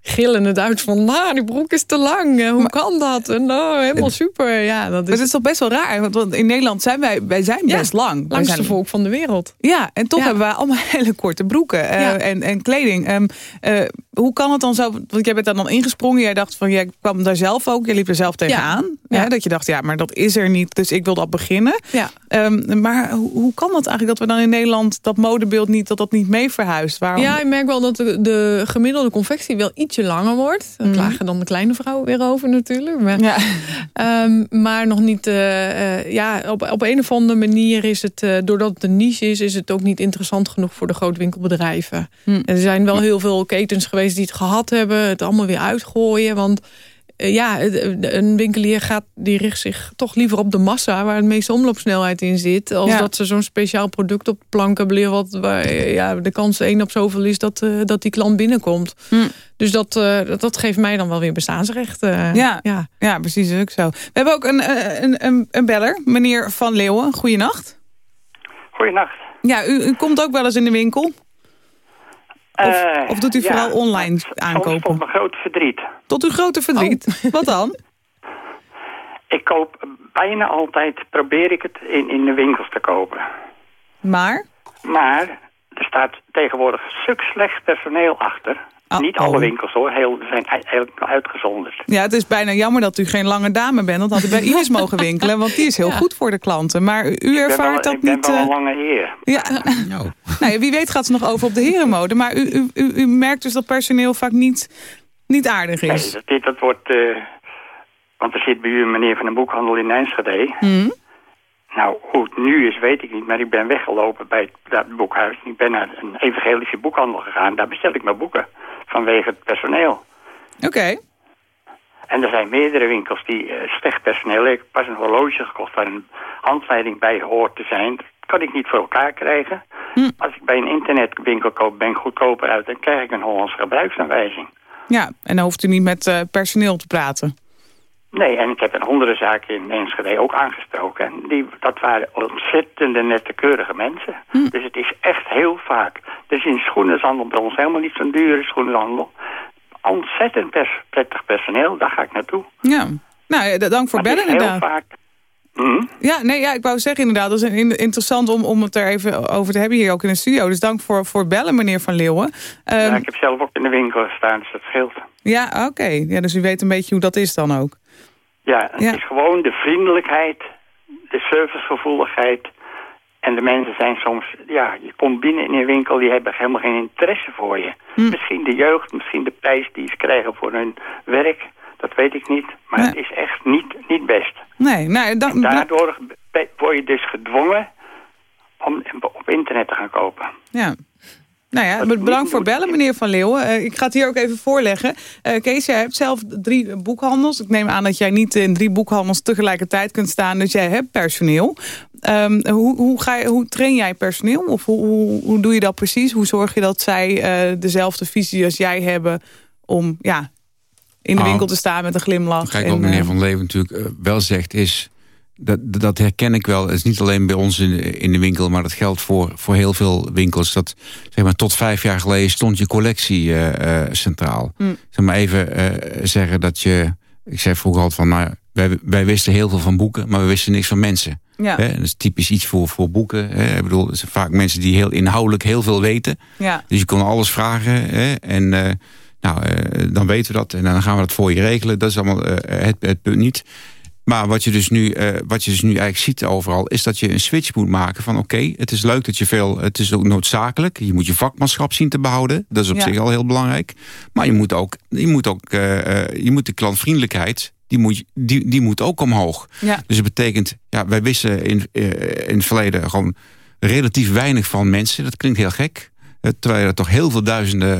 gillen het uit van, nou, die broek is te lang. Eh, Hoe kan dat? En nou, helemaal super. Ja, dat Maar is het is toch best wel raar, want- in Nederland zijn wij, wij zijn Ja, best lang. Langste zijn, volk van de wereld. Ja, en toch Ja. hebben we allemaal hele korte broeken eh, en, en kleding. Ehm, eh, hoe kan het dan zo, want jij bent daar dan ingesprongen. Jij dacht van, jij kwam daar zelf ook, je liep er zelf tegenaan. Ja. Hè, dat je dacht, ja, maar dat is er niet, dus ik wil dat beginnen. Ja. Ehm, maar hoe, hoe kan dat eigenlijk dat we dan in Nederland dat modebeeld niet, dat dat niet mee verhuist? Waarom? Ja, ik merk wel dat de, de gemiddelde confectie wel ietsje langer wordt. Daar Mhm. klagen dan de kleine vrouwen weer over natuurlijk. Maar, Ja. Ehm, maar nog niet... eh, eh, ja, op, op een of andere manier is het... eh, doordat het een niche is, is het ook niet interessant genoeg voor de grootwinkelbedrijven. Hm. En er zijn wel heel veel ketens geweest die het gehad hebben. Het allemaal weer uitgooien. Want ja, het- een winkelier gaat, die richt zich toch liever op de massa... waar het meeste omloopsnelheid in zit... als Ja. dat ze zo'n speciaal product op de plank hebben wat waar, eh, ja, de kans één op zoveel is dat, eh, dat die klant binnenkomt. Hm. Dus dat, eh, dat, geeft mij dan wel weer bestaansrecht. eh, Ja. ja. Ja, precies, ook zo. We hebben ook een, eh, een, een, een beller, meneer Van Leeuwen. Goeienacht. Goedenacht. Ja, u, u komt ook wel eens in de winkel? Of, Eh, of doet u ja, vooral online aankopen? tot mijn groot verdriet. Tot uw grote verdriet. Wat dan? Ik koop bijna altijd, probeer ik het in, in de winkels te kopen. Maar? Maar er staat tegenwoordig stuk slecht personeel achter. Oh, Niet alle oh. winkels hoor, heel, zijn heel uitgezonderd. Ja, het is bijna jammer dat u geen lange dame bent. Want had u bij Iris mogen winkelen. Want die is heel Ja. goed voor de klanten. Maar u, wel, ervaart dat ik ben niet... wel eh, een lange heer. ja, Nou, nou ja, wie weet gaat ze nog over op de herenmode. Maar u, u, u, u merkt dus dat personeel vaak niet, niet aardig Nee, is. dat, dit- dat wordt... eh, want er zit bij u een meneer van een boekhandel in Enschede. Hm? Nou, hoe het nu is, weet ik niet. Maar ik ben weggelopen bij het, dat boekhuis. Ik ben naar een evangelische boekhandel gegaan. Daar bestel ik mijn boeken. Vanwege het personeel. Oké. En er zijn meerdere winkels die eh, slecht personeel hebben. Ik heb pas een horloge gekocht waar een handleiding bij hoort te zijn. Dat kan ik niet voor elkaar krijgen. Hm. Als ik bij een internetwinkel koop, ben ik goedkoper uit. Dan krijg ik een Hollandse gebruiksaanwijzing. Ja, en dan hoeft u niet met eh, personeel te praten. Nee, en ik heb een andere zaak in Enschede ook aangesproken. En die, dat waren ontzettende nette, keurige mensen. Hm. Dus het is echt heel vaak. Dus in schoenenhandel bij ons helemaal niet zo'n dure schoenenhandel. Ontzettend pers- prettig personeel, daar ga ik naartoe. Ja. Nou, dank voor Maar bellen inderdaad. vaak... Hm? Ja, nee, ja, ik wou zeggen inderdaad, dat is in- interessant om, om het er even over te hebben hier ook in de studio. Dus dank voor, voor bellen, meneer Van Leeuwen. Ehm, Ja, ik heb zelf ook in de winkel gestaan, dus dat scheelt. ja, oké. Ja, dus u weet een beetje hoe dat is dan ook. Ja, het Ja. is gewoon de vriendelijkheid, de servicegevoeligheid. En de mensen zijn soms, ja, je komt binnen in een winkel, die hebben helemaal geen interesse voor je. Hm. Misschien de jeugd, misschien de prijs die ze krijgen voor hun werk, dat weet ik niet. Maar het is echt niet, niet best. Nee, nou, En daardoor word je dus gedwongen om op internet te gaan kopen. ja. Nou ja, bedankt voor bellen, meneer Van Leeuwen. Eh, ik ga het hier ook even voorleggen. Eh, Kees, jij hebt zelf drie boekhandels. Ik neem aan dat jij niet in drie boekhandels tegelijkertijd kunt staan. Dus jij hebt personeel. Ehm, hoe, hoe, ga je, hoe train jij personeel? Of hoe, hoe, hoe doe je dat precies? Hoe zorg je dat zij eh, dezelfde visie als jij hebben... om ja, in de Nou, winkel te staan met een glimlach? Kijk, en, wat meneer Van Leeuwen natuurlijk wel zegt is... Dat, dat herken ik wel. Het is niet alleen bij ons in de, in de winkel... maar dat geldt voor, voor heel veel winkels. Dat, zeg maar, tot vijf jaar geleden stond je collectie eh, eh, centraal. Hm. Zeg maar even eh, zeggen dat je... Ik zei vroeger altijd van... Nou, wij, wij wisten heel veel van boeken... maar we wisten niks van mensen. ja? Dat is typisch iets voor, voor boeken. Ik bedoel, het zijn vaak mensen die heel inhoudelijk heel veel weten. ja, Dus je kon alles vragen. En nou, dan weten we dat. En dan gaan we dat voor je regelen. Dat is allemaal het, het punt niet. Maar wat je, dus nu, eh, wat je dus nu eigenlijk ziet overal... is dat je een switch moet maken van... oké, het is leuk dat je veel... het is ook noodzakelijk. Je moet je vakmanschap zien te behouden. Dat is op Ja. zich al heel belangrijk. Maar je moet ook, je moet ook eh, eh, je moet de klantvriendelijkheid... Die moet, die, die moet ook omhoog. ja. Dus het betekent, ja, wij wisten in, in het verleden gewoon relatief weinig van mensen. Dat klinkt heel gek. Terwijl je er toch heel veel duizenden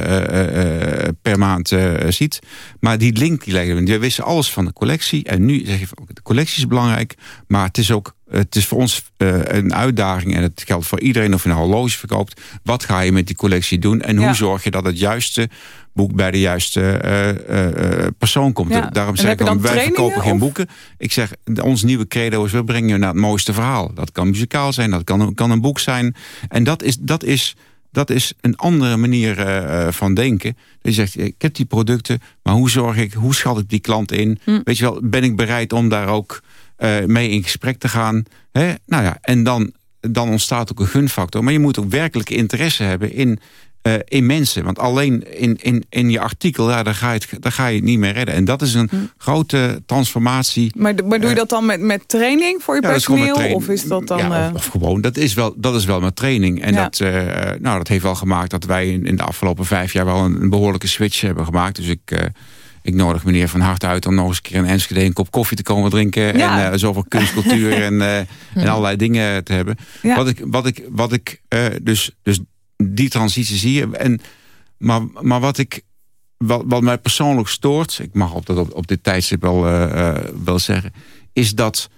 per maand ziet. Maar die link die leggen we. Die wisten alles van de collectie. En nu zeg je, de collectie is belangrijk. Maar het is ook het is voor ons een uitdaging. En het geldt voor iedereen of je een horloge verkoopt. Wat ga je met die collectie doen? En hoe zorg je dat het juiste boek bij de juiste uh, persoon komt. Ja. Daarom zeg ik dan, wij verkopen geen boeken. Ik zeg, ons nieuwe credo is, we brengen je naar het mooiste verhaal. Dat kan muzikaal zijn, dat kan, kan een boek zijn. En dat is, dat is, dat is een andere manier van denken. Je zegt, ik heb die producten, maar hoe zorg ik, hoe schat ik die klant in? Hm. Weet je wel, ben ik bereid om daar ook mee in gesprek te gaan? Hè? Nou ja, en dan, dan ontstaat ook een gunfactor. Maar je moet ook werkelijk interesse hebben in uh, in mensen. Want alleen in, in, in je artikel, ja, daar, ga je het, daar ga je het niet meer redden. En dat is een hm. grote transformatie. Maar, maar doe je dat dan met, met training voor je personeel? Of is dat dan... Ja, of, of, gewoon, dat is wel, dat is wel met training. En dat, uh, nou, dat heeft wel gemaakt dat wij in, in de afgelopen vijf jaar... wel een, een behoorlijke switch hebben gemaakt. Dus ik... Uh, ik nodig meneer Van Hart uit om nog eens een keer in Enschede een kop koffie te komen drinken. Ja. En uh, zoveel kunstcultuur en, uh, en allerlei dingen te hebben. Ja. Wat ik, wat ik, wat ik uh, dus, dus die transitie zie je. En, maar, maar wat, ik, wat, wat mij persoonlijk stoort... ik mag op, dat op, op dit tijdstip wel, uh, wel zeggen... is dat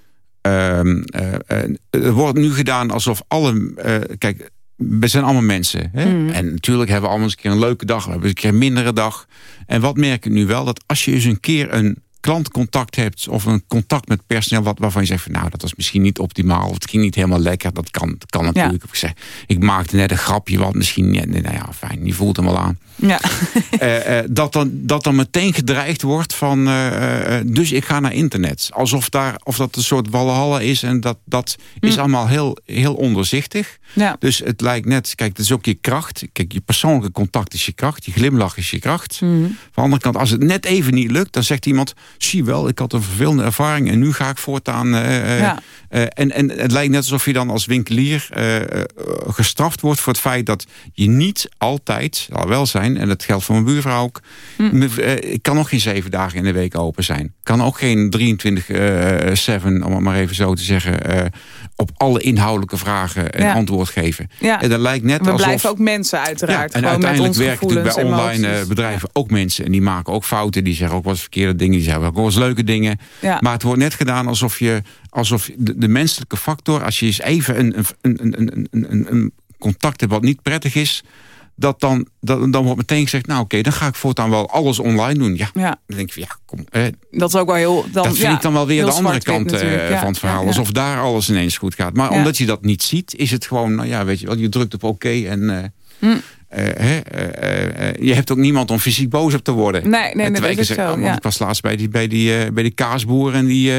er wordt nu gedaan alsof alle... kijk, we zijn allemaal mensen. Hè? Mm. En natuurlijk hebben we allemaal eens een keer een leuke dag. We hebben eens een keer een mindere dag. En wat merk ik nu wel? Dat als je eens een keer een klantcontact hebt of een contact met personeel wat, waarvan je zegt van nou dat was misschien niet optimaal of het ging niet helemaal lekker, dat kan, dat kan natuurlijk. Ja. Ik, zeg, ik maakte net een grapje wat misschien, ja, nou ja, fijn, je voelt hem wel aan. Ja. uh, uh, dat, dan, dat dan meteen gedreigd wordt van uh, dus ik ga naar internet. Alsof daar, of dat een soort walhalla is en dat, dat is hm. allemaal heel, heel onderzichtig. Ja. Dus het lijkt net, kijk, het is ook je kracht. Kijk, je persoonlijke contact is je kracht, je glimlach is je kracht. Hm. Van de andere kant, als het net even niet lukt, dan zegt iemand zie wel, ik had een vervelende ervaring en nu ga ik voortaan. Uh. Uh, en, en het lijkt net alsof je dan als winkelier uh, gestraft wordt voor het feit dat je niet altijd, al wel zijn, en dat geldt voor mijn buurvrouw ook, hm. ik kan nog geen zeven dagen in de week open zijn. Kan ook geen 23-7, om het maar even zo te zeggen, op alle inhoudelijke vragen een antwoord geven. Ja. En dat lijkt net We alsof, blijven ook mensen uiteraard. en uiteindelijk werken natuurlijk bij online bedrijven ook mensen. En die maken ook fouten, die zeggen ook wat verkeerde dingen, die zeggen ook wel eens leuke dingen. Maar het wordt net gedaan alsof je alsof de, de menselijke factor, als je eens even een, een, een, een, een contact hebt wat niet prettig is, dat dan, dat, dan wordt meteen gezegd, nou oké, dan ga ik voortaan wel alles online doen. Ja, ja. dan denk ik ja, kom. Eh, dat is ook wel heel... Dan, dat vind ik dan wel weer de andere kant uh, van het verhaal. Alsof daar alles ineens goed gaat. Maar omdat je dat niet ziet, is het gewoon, nou ja, weet je wel, je drukt op oké en... Uh, hm. Uh, je hebt ook niemand om fysiek boos op te worden. Nee, nee, nee dat is zo. Ja. Ik was laatst bij die, bij die, bij die kaasboer en die...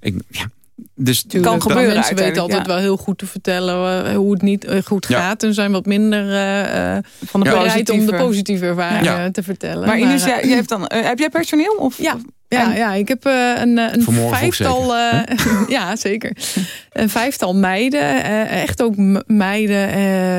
ik, ja, dus Tuurlijk, kan gebeuren. Mensen weten altijd wel heel goed te vertellen hoe het niet goed gaat. En zijn wat minder uh, van de bereid om de positieve ervaringen te vertellen. Maar Ines, jij, jij hebt dan, heb jij personeel? Of, ja, ja, ja, ik heb uh, een, een vijftal... Uh, ja, zeker. Een vijftal meiden. Echt ook meiden.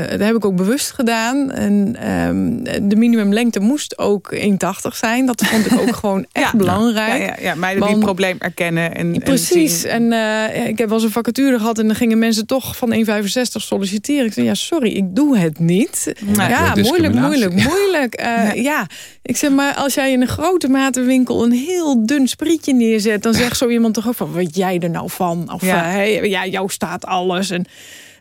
dat heb ik ook bewust gedaan. En um, de minimumlengte moest ook 1,80 zijn. Dat vond ik ook gewoon echt ja, belangrijk. Ja, ja, ja, meiden die het probleem erkennen. En, precies. En, en ik heb wel eens een vacature gehad... en dan gingen mensen toch van 1,65 solliciteren. Ik zei, ja, sorry, ik doe het niet. Nee. Ja, moeilijk, moeilijk, moeilijk. ja. ik zeg maar, als jij in een grote matenwinkel... een heel dun sprietje neerzet... dan zegt zo iemand toch ook van, wat jij er nou van? Of ja. hey, ja, jou staat alles. En,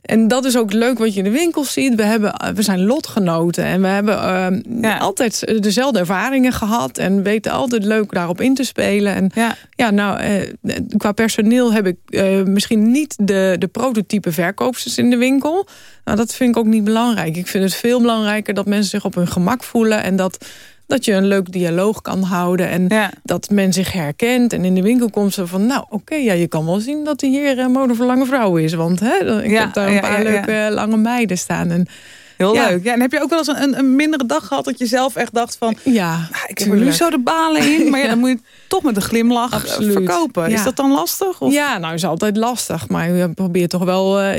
en dat is ook leuk wat je in de winkels ziet. We, hebben, we zijn lotgenoten en we hebben uh, altijd dezelfde ervaringen gehad. En weten altijd leuk daarop in te spelen. En ja, ja nou, eh, qua personeel heb ik uh, misschien niet de, de prototype verkoopsters in de winkel. Nou, dat vind ik ook niet belangrijk. Ik vind het veel belangrijker dat mensen zich op hun gemak voelen. En dat dat je een leuk dialoog kan houden. En dat men zich herkent. En in de winkel komt ze van, nou oké, ja, je kan wel zien dat hij hier uh, mode voor lange vrouw is. Want hè, ik heb daar een paar leuke lange meiden staan. En Heel leuk. Ja, en heb je ook wel eens een, een mindere dag gehad dat je zelf echt dacht van... Ja, nou, ik er nu zo de balen in. Maar ja, dan moet je toch met een glimlach eh, Absoluut. verkopen. Is dat dan lastig? Of? Ja, nou is altijd lastig. Maar je probeert toch wel, uh,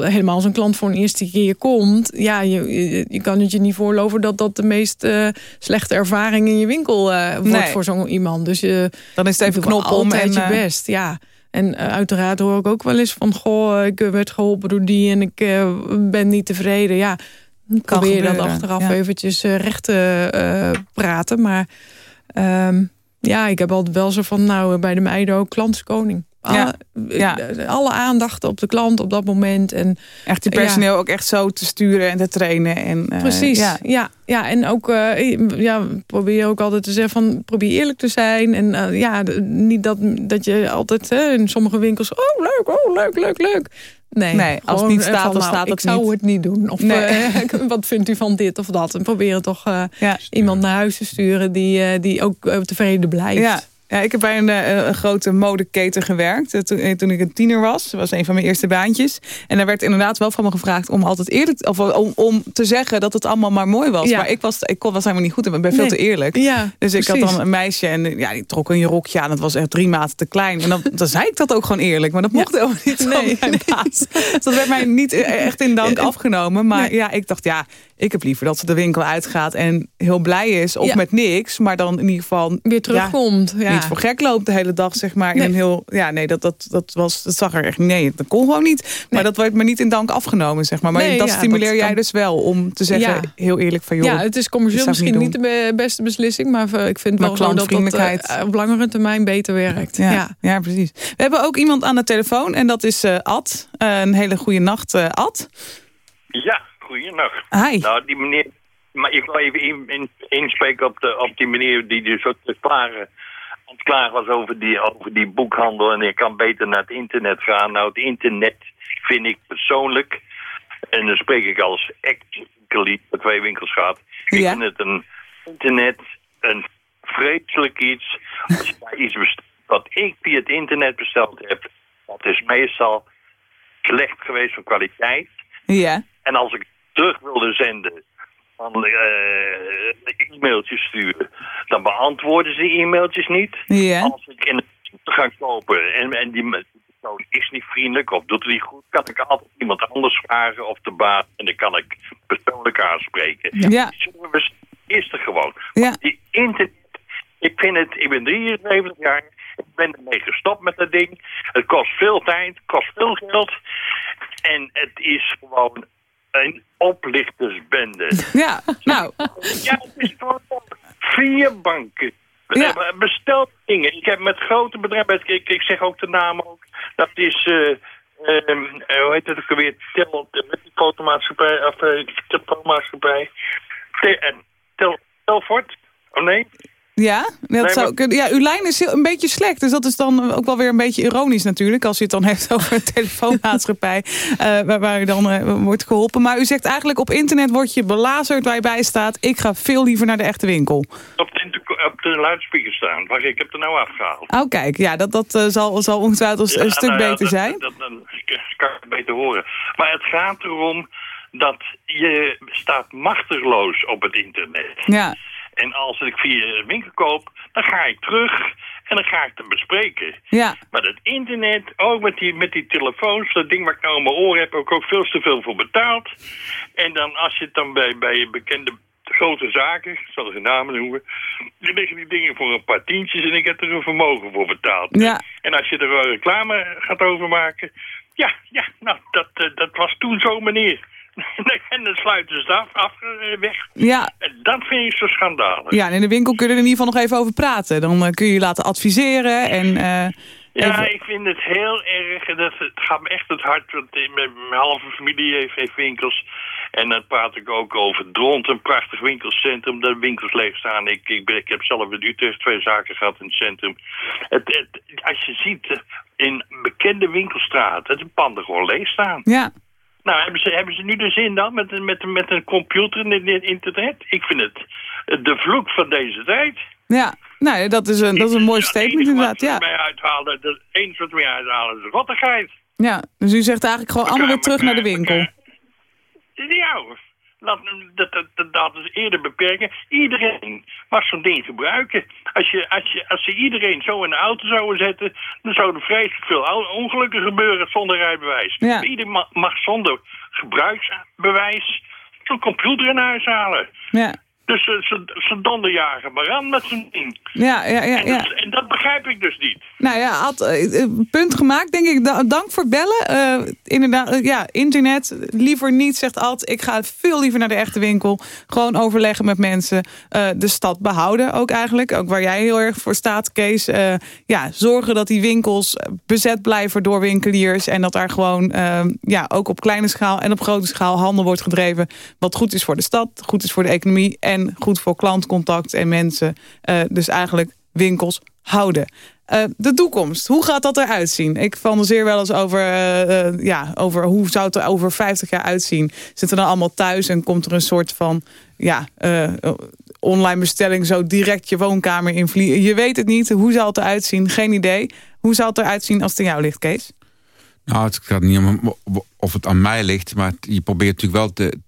helemaal als een klant voor een eerste keer komt... ja, je, je kan het je niet voorloven dat dat de meest uh, slechte ervaring in je winkel wordt nee. voor zo'n iemand. Dus je, dan is het even knop om en je best, ja. En uh, uiteraard hoor ik ook wel eens van... goh, ik werd geholpen door die en ik uh, ben niet tevreden. Ja, Dan Kan probeer je dat achteraf ja. eventjes eh, recht te eh, praten. Maar ehm, ja, ik heb altijd wel zo van, nou, bij de meiden ook, klant is koning. Alle, Ja, ja. eh, alle aandacht op de klant op dat moment. En Echt die personeel ook echt zo te sturen en te trainen. En, eh, Precies, Ja. ja. ja, en ook eh, ja, probeer ook altijd te zeggen van probeer eerlijk te zijn. En eh, ja, niet dat, dat je altijd hè, in sommige winkels, oh leuk, oh leuk, leuk, leuk. Nee, Nee, als het niet eh, staat, van, dan nou, staat ik het zou niet. het niet doen. Of Nee. eh, wat vindt u van dit of dat? En proberen toch eh, Ja. iemand naar huis te sturen die, eh, die ook eh, tevreden blijft. Ja. Ik heb bij een, eh, een grote modeketen gewerkt eh, toen, eh, toen ik een tiener was. Dat was een van mijn eerste baantjes. En daar werd inderdaad wel van me gevraagd om altijd eerlijk of om, om te zeggen dat het allemaal maar mooi was. Ja. Maar ik was, ik kon, was helemaal niet goed en ik ben veel Nee. te eerlijk. Ja, Dus ik had dan een meisje en ja, die trok een rokje aan. Dat was echt drie maten te klein. En dan, dan zei ik dat ook gewoon eerlijk. Maar dat mocht helemaal niet van Nee, baas. Dus dat werd mij niet echt in dank afgenomen. Maar ja, ik dacht ja, ik heb liever dat ze de winkel uitgaat en heel blij is. Of Ja. met niks. Maar dan in ieder geval Weer terugkomt. Ja, niet voor gek loopt de hele dag, zeg maar. In Nee. een heel, ja, nee, dat, dat, dat, was, dat zag er echt nee, dat kon gewoon niet. Maar dat werd me niet in dank afgenomen, zeg maar. Maar Nee, dat ja, stimuleer dat jij kan- dus wel om te zeggen, Ja. heel eerlijk van joh. Ja, het is commercieel misschien niet niet de be- beste beslissing. Maar eh, ik vind Maar wel dat dat eh, op langere termijn beter werkt. Ja, ja. ja. precies. We hebben ook iemand aan de telefoon en dat is eh, Ad. Een hele goede nacht, eh, Ad. Ja, goeienacht. Hi. Nou, die meneer... Maar ik wil even in, in, inspreken op, de, op die meneer die dus ook te klagen, aan het klagen was over die, over die boekhandel. En ik kan beter naar het internet gaan. Nou, het internet vind ik persoonlijk... En dan spreek ik als ex-winkelier dat twee winkels gaat. Ik Ja. vind het een internet een vreselijk iets. Als je daar iets bestelt wat ik via het internet besteld heb... dat is meestal slecht geweest van kwaliteit. Ja. En als ik terug wilde zenden, dan eh e-mailtjes sturen, dan beantwoorden ze die e-mailtjes niet. Als ik in het ga kopen en, en die persoon is niet vriendelijk of doet het niet goed, kan ik altijd iemand anders vragen of de baas en dan kan ik persoonlijk aanspreken. Ja. Die service is er gewoon. Ja. Die internet, ik vind het, ik ben 73 jaar, ik ben ermee gestopt met dat ding. Het kost veel tijd, kost veel geld. En het is gewoon een oplichtersbende. Ja, nou, ja, het is gewoon vier banken. Ja. Eh, Besteld dingen. Ik heb met grote bedrijven, ik, ik zeg ook de naam ook. Dat is, eh, eh, hoe heet het ook alweer? Tel, met die fotomaatschappij, of uh, telefoonmaatschappij. Te- en Tel, Telfort? Oh nee? Ja, dat Nee, zou kunnen. Ja, uw lijn is een beetje slecht. Dus dat is dan ook wel weer een beetje ironisch natuurlijk. Als u het dan heeft over een telefoonmaatschappij. eh, waar, waar u dan eh, wordt geholpen. Maar u zegt eigenlijk op internet word je belazerd waar je bij staat. Ik ga veel liever naar de echte winkel. Op de, op de luidspreker staan. Wacht, ik heb er nou afgehaald. Oh kijk, ja, dat, dat eh, zal, zal ongetwijfeld een stuk nou beter dat- zijn. Dat, dat, dan kan ik het beter horen. Maar het gaat erom dat je staat machteloos op het internet. Ja, En als ik via de winkel koop, dan ga ik terug en dan ga ik het bespreken. ja, Maar het internet, ook met die, met die telefoons, dat ding waar ik nou in mijn oor heb, heb ik ook veel te veel voor betaald. En dan als je het dan bij, bij bekende grote zaken, ik zal geen namen noemen, die liggen die dingen voor een paar tientjes en ik heb er een vermogen voor betaald. Ja. En als je er wel reclame gaat over maken, ja, ja, nou, dat, eh, dat was toen zo meneer. en dan sluiten ze het af, af eh, weg. ja. Dat vind ik zo schandalig. Ja, en in de winkel kunnen we er in ieder geval nog even over praten. Dan eh, kun je je laten adviseren en... eh, Ja, even- ik vind het heel erg. Dat, het gaat me echt het hart. Want mijn, mijn halve familie heeft, heeft winkels. En dan praat ik ook over Dront, een prachtig winkelcentrum. Daar winkels leeg staan. Ik, ik, ik heb zelf in Utrecht twee zaken gehad in het centrum. Het, het, als je ziet in bekende winkelstraten, dat de panden gewoon leeg staan. ja, Nou, hebben ze, hebben ze nu de zin dan met, een- met, een- met een computer en het internet? Ik vind het eh, de vloek van deze tijd. ja. Nou, dat is een, dat is een mooi statement inderdaad, ja. mij uithalen, enige wat mij uithalen is rottigheid. ja. Dus u zegt eigenlijk gewoon allemaal weer terug naar de winkel. Ja hoor. Laat, dat, dat, dat, dat is eerder beperken. Iedereen mag zo'n ding gebruiken. Als, je, als, je, als ze iedereen zo in de auto zouden zetten... dan zouden vreselijk veel ongelukken gebeuren zonder rijbewijs. Ja. Iedereen ma- mag zonder gebruiksbewijs zo'n computer in huis halen. Ja. Dus ze, ze, ze donderjagen maar aan met zijn ding. Ja, ja, ja. En, ja. dat, en dat begrijp ik dus niet. Nou ja, had, eh, eh, punt gemaakt, denk ik. Da- Dank voor bellen. Eh, inderdaad, ja, internet, liever niet, zegt Ad. Ik ga veel liever naar de echte winkel. Gewoon overleggen met mensen. De stad behouden ook eigenlijk. Ook waar jij heel erg voor staat, Kees. Ja, zorgen dat die winkels bezet blijven door winkeliers. En dat daar gewoon eh, ja, ook op kleine schaal en op grote schaal handel wordt gedreven. Wat goed is voor de stad, goed is voor de economie. En goed voor klantcontact en mensen. Eh, dus eigenlijk winkels houden. Eh, de toekomst, hoe gaat dat eruit zien? Ik fantaseer wel eens over, eh, ja, over hoe zou het er over 50 jaar uitzien. Zitten dan allemaal thuis en komt er een soort van ja, online bestelling zo direct je woonkamer invliegen? Je weet het niet. Hoe zal het eruit zien? Geen idee. Hoe zal het eruit zien als het aan jou ligt, Kees? Nou, het gaat niet om of het aan mij ligt, maar je probeert natuurlijk wel te,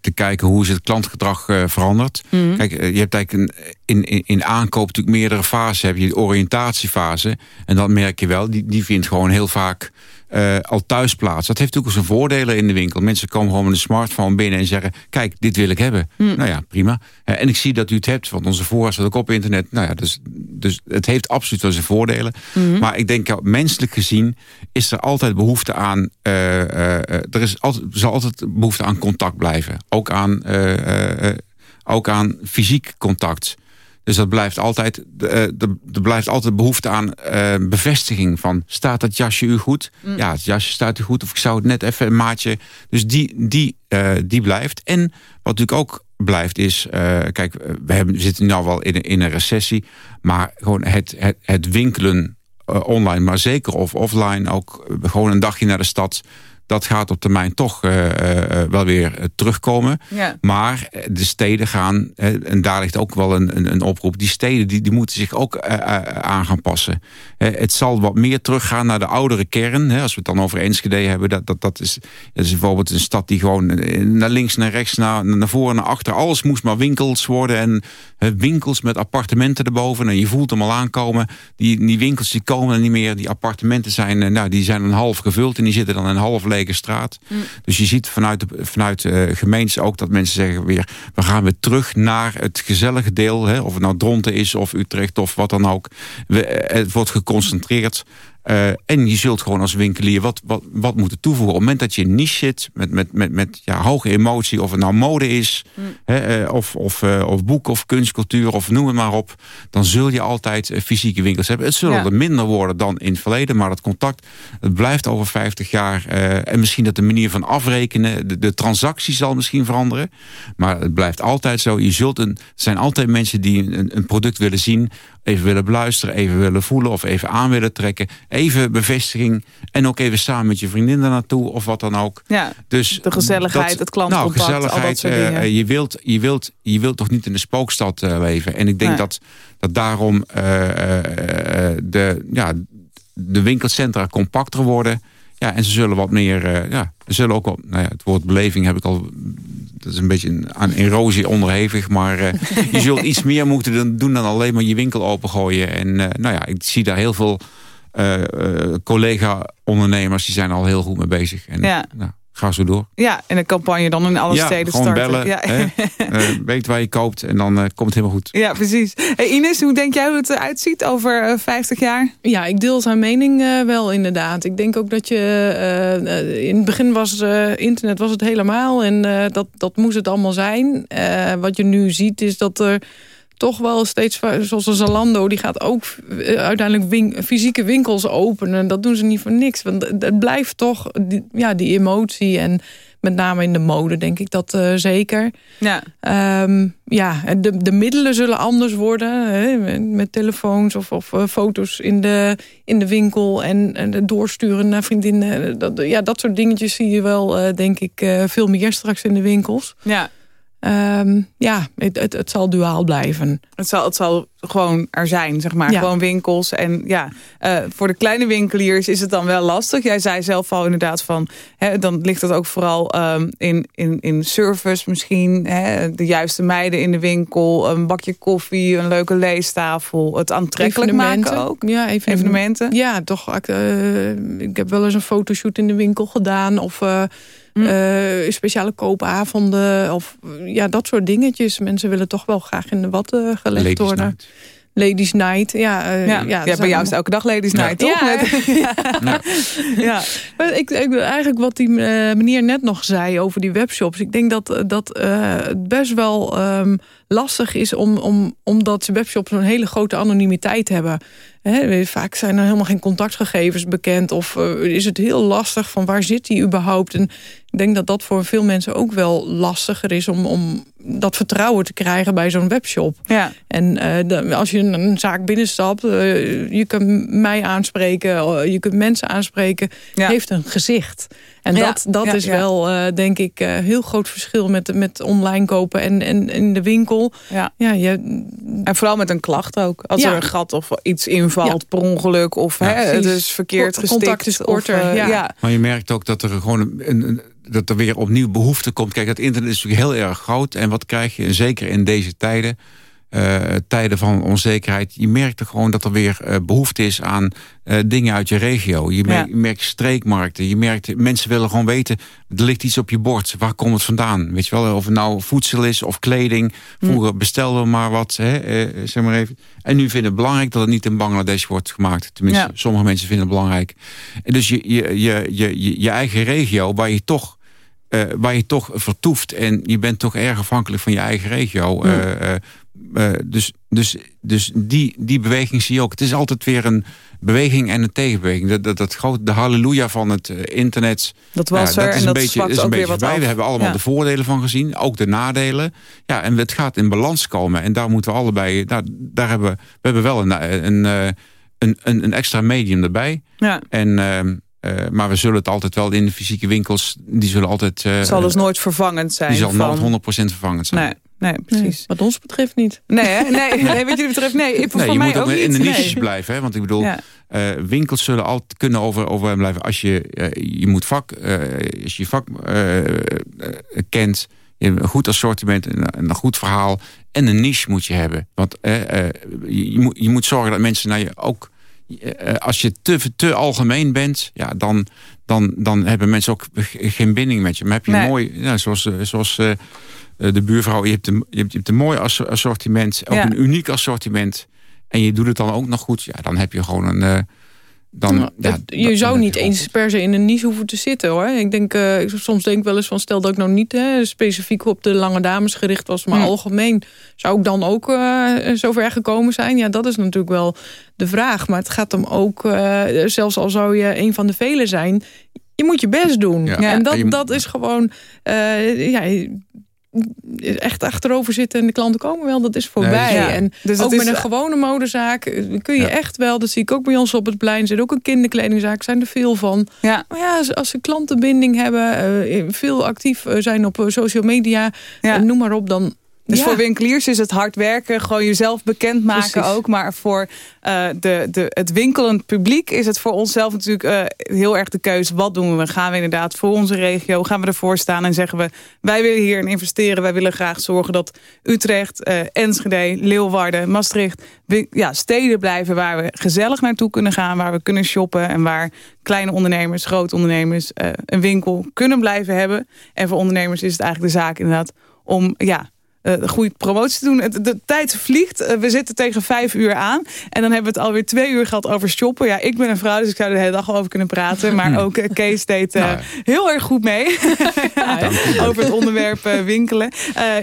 te, kijken hoe is het klantgedrag uh, verandert. Mhm. Kijk, eh, je hebt eigenlijk een, in, in, in aankoop natuurlijk meerdere fases. Heb je de oriëntatiefase en dat merk je wel. Die, die vindt gewoon heel vaak uh, al thuis plaats. Dat heeft natuurlijk ook zijn voordelen in de winkel. Mensen komen gewoon met een smartphone binnen en zeggen... kijk, dit wil ik hebben. Mhm. Nou ja, prima. Uh, en ik zie dat u het hebt, want onze voorraad staat ook op internet. Nou ja, dus, dus het heeft absoluut wel zijn voordelen. Mhm. Maar ik denk, menselijk gezien is er altijd behoefte aan... Uh, er is altijd, zal altijd behoefte aan contact blijven. Ook aan, ook aan fysiek contact. Dus dat blijft altijd, er blijft altijd behoefte aan uh, bevestiging van... staat dat jasje u goed? Mm. Ja, het jasje staat u goed. Of ik zou het net even een maatje... Dus die, die, uh, die blijft. En wat natuurlijk ook blijft is... Kijk, we, hebben, we zitten nu al wel in, in een recessie... maar gewoon het, het, het winkelen online, maar zeker of offline... ook gewoon een dagje naar de stad dat gaat op termijn toch uh, uh, wel weer terugkomen. Ja. Maar de steden gaan, en daar ligt ook wel een, een, een oproep... die steden die, die moeten zich ook aan gaan passen. het zal wat meer teruggaan naar de oudere kern. Hè, als we het dan over Enschede hebben... dat, dat, dat, is, dat is bijvoorbeeld een stad die gewoon naar links, naar rechts... naar, naar voren, naar achter, alles moest maar winkels worden... en winkels met appartementen erboven. En je voelt hem al aankomen. Die, die winkels die komen er niet meer. Die appartementen zijn, nou, die zijn een half gevuld... en die zitten dan een half straat. Mm. Dus je ziet vanuit de vanuit, uh, gemeentes ook dat mensen zeggen weer... we gaan weer terug naar het gezellige deel. Hè, of het nou Dronten is of Utrecht of wat dan ook. We, uh, het wordt geconcentreerd. Uh, en je zult gewoon als winkelier wat, wat, wat moeten toevoegen. Op het moment dat je niche zit met, met, met, met ja, hoge emotie... of het nou mode is, mm. hè, of, of, uh, of boek of kunstcultuur of noem het maar op... dan zul je altijd uh, fysieke winkels hebben. Het zullen ja. er minder worden dan in het verleden... maar dat contact het blijft over 50 jaar. en misschien dat de manier van afrekenen... De, de transactie zal misschien veranderen. Maar het blijft altijd zo. Je zult een, er zijn altijd mensen die een, een product willen zien even willen beluisteren, even willen voelen of even aan willen trekken. Even bevestiging en ook even samen met je vriendin naartoe of wat dan ook. Ja, dus de gezelligheid, dat, het klantcontact, nou, gezelligheid, al dat soort dingen. Uh, je, wilt, je, wilt, je wilt toch niet in de spookstad uh, leven. En ik denk dat, dat daarom uh, de, ja, de winkelcentra compacter worden. Ja, en ze zullen wat meer, ja, ze zullen ook wel, nou ja, het woord beleving heb ik al, dat is een beetje aan erosie onderhevig, maar uh, je zult iets meer moeten doen dan alleen maar je winkel opengooien. En uh, nou ja, ik zie daar heel veel uh, collega-ondernemers, die zijn al heel goed mee bezig. En, Ja. nou, ga zo door. Ja, en een campagne dan in alle ja, steden gewoon starten. bellen, ja. hè, eh, weet waar je koopt en dan eh, komt het helemaal goed. ja, precies. Hey Ines, hoe denk jij hoe het eruit ziet over eh, 50 jaar? Ja, ik deel zijn mening eh, wel inderdaad. Ik denk ook dat je... eh, eh, in het begin was eh, internet was het helemaal. En eh, dat, dat moest het allemaal zijn. Eh, wat je nu ziet is dat er toch wel steeds... Zoals een Zalando, die gaat ook eh, uiteindelijk win- fysieke winkels openen. Dat doen ze niet voor niks. Want het- blijft toch die, ja, die emotie en... Met name in de mode denk ik dat eh, zeker. Ja. Ehm, ja, de, de middelen zullen anders worden. Hè, met, met telefoons of, of eh, foto's in de, in de winkel. En, en doorsturen naar vriendinnen. Dat, ja, dat soort dingetjes zie je wel, denk ik, veel meer straks in de winkels. Ja. Ehm, ja, het, het, het zal duaal blijven. Het zal, het zal gewoon er zijn, zeg maar. Ja. Gewoon winkels. En ja, eh, voor de kleine winkeliers is het dan wel lastig. Jij zei zelf al inderdaad van... Hè, dan ligt het ook vooral ehm, in, in, in service misschien. Hè, de juiste meiden in de winkel. Een bakje koffie, een leuke leestafel. Het aantrekkelijk maken ook. Ja, evenementen. Evenementen. Ja, toch. eh, ik heb wel eens een fotoshoot in de winkel gedaan. Of eh, Hm. eh, speciale koopavonden. Of ja, dat soort dingetjes. Mensen willen toch wel graag in de watten gelegd Ladies worden. night. Ladies Night. Ja, eh, Ja, ja, ja, bij jou is het elke dag Ladies Night, toch? Ja. Met- ja. ja. Maar ik, ik, eigenlijk wat die eh, meneer net nog zei over die webshops. Ik denk dat, dat eh, het best wel ehm, lastig is om, om, omdat webshops een hele grote anonimiteit hebben. Hè, vaak zijn er helemaal geen contactgegevens bekend. Of eh, is het heel lastig van waar zit die überhaupt? En ik denk dat dat voor veel mensen ook wel lastiger is om, om dat vertrouwen te krijgen bij zo'n webshop. Ja. En eh, de- als je een, een zaak binnenstapt, eh, je kunt mij aanspreken, je kunt mensen aanspreken, Ja. heeft een gezicht. En Ja, dat, dat ja, is ja. wel, eh, denk ik, een heel groot verschil met, met online kopen en, en in de winkel. Ja. Ja, je, En vooral met een klacht ook. Als Ja. er een gat of iets invalt per ongeluk. Of hè, is verkeerd Contact gestikt. is korter, Of, eh, ja. ja. Maar je merkt ook dat er gewoon een, een- dat er weer opnieuw behoefte komt. Kijk, het internet is natuurlijk heel erg groot. En wat krijg je, zeker in deze tijden, eh, tijden van onzekerheid. Je merkt er gewoon dat er weer eh, behoefte is aan eh, dingen uit je regio. Je, merkt- Ja. je merkt streekmarkten. Je merkt, mensen willen gewoon weten, er ligt iets op je bord. Waar komt het vandaan? Weet je wel, of het nou voedsel is of kleding. Vroeger bestelden we maar wat, hè, zeg maar even. En nu vinden het belangrijk dat het niet in Bangladesh wordt gemaakt. Tenminste, Ja. sommige mensen vinden het belangrijk. En dus je, je, je, je, je, je eigen regio, waar je toch waar je toch vertoeft. En je bent toch erg afhankelijk van je eigen regio. Eh, eh, dus dus, dus die, die beweging zie je ook. Het is altijd weer een beweging en een tegenbeweging. Dat, dat, dat grote, de halleluja van het eh, internet. Dat was ja, er dat is en een dat beetje, is een beetje voorbij. We hebben allemaal Ja. de voordelen van gezien. Ook de nadelen. Ja, en het gaat in balans komen. En daar moeten we allebei... Nou, daar hebben we, hebben wel een, een, eh, een, een, een extra medium erbij. Ja. En, maar we zullen het altijd wel in de fysieke winkels... die zullen altijd... zal dus nooit vervangend zijn. die zal van... nooit 100% vervangend zijn. Nee, nee, precies. wat ons betreft niet. Nee, hè? nee, nee, wat jullie betreft, nee. Ik, Nee, je mij moet ook ook in de niches nee. blijven. Hè? Want ik bedoel, Ja. eh, winkels zullen altijd kunnen over, over blijven. Als je, eh, je moet vak, eh, als je vak kent, je hebt een goed assortiment, een, een goed verhaal en een niche moet je hebben. Want je, je moet, je moet zorgen dat mensen naar je ook... eh, als je te, te algemeen bent, ja, dan, dan, dan hebben mensen ook ge- geen binding met je. Maar heb je Nee. mooi, ja, zoals, zoals eh, de buurvrouw, je hebt een, je hebt, je hebt een mooi asso- assortiment, ook Ja. een uniek assortiment. En je doet het dan ook nog goed, ja, dan heb je gewoon een. eh, dan, Nou, ja, je dan zou niet eens goed. per se in een niche hoeven te zitten hoor. Ik denk, eh, ik soms denk ik wel eens van stel dat ik nou niet hè, specifiek op de lange dames gericht was, maar Mm. algemeen zou ik dan ook eh zover gekomen zijn? Ja, dat is natuurlijk wel de vraag. Maar het gaat om ook, eh, zelfs al zou je een van de velen zijn, je moet je best doen. Ja. En dat, Je dat is gewoon, eh, ja, echt achterover zitten en de klanten komen wel, dat is voorbij. Nee, ja. En Dus ook is- met een gewone modezaak eh, kun je Ja. echt wel, dat zie ik ook bij ons op het plein, zit ook een kinderkledingzaak, zijn er veel van. Ja, Maar ja, als- ze klantenbinding hebben, eh, veel actief eh, zijn op eh, social media, ja. eh, noem maar op, dan... Dus ja. voor winkeliers is het hard werken, gewoon jezelf bekendmaken Precies. ook. Maar voor eh, de, de, het winkelend publiek is het voor onszelf natuurlijk eh, heel erg de keuze. Wat doen we? Gaan we inderdaad voor onze regio, gaan we ervoor staan en zeggen we... wij willen hierin investeren, wij willen graag zorgen dat Utrecht, eh, Enschede, Leeuwarden, Maastricht... ja, steden blijven waar we gezellig naartoe kunnen gaan, waar we kunnen shoppen... en waar kleine ondernemers, grote ondernemers een winkel kunnen blijven hebben. En voor ondernemers is het eigenlijk de zaak inderdaad om... ja eh goede promotie te doen. De tijd vliegt. Eh, We zitten tegen vijf uur aan. En dan hebben we het alweer twee uur gehad over shoppen. Ja, ik ben een vrouw, dus ik zou er de hele dag al over kunnen praten. Maar ook eh, Kees deed Nou. heel erg goed mee. over het onderwerp winkelen.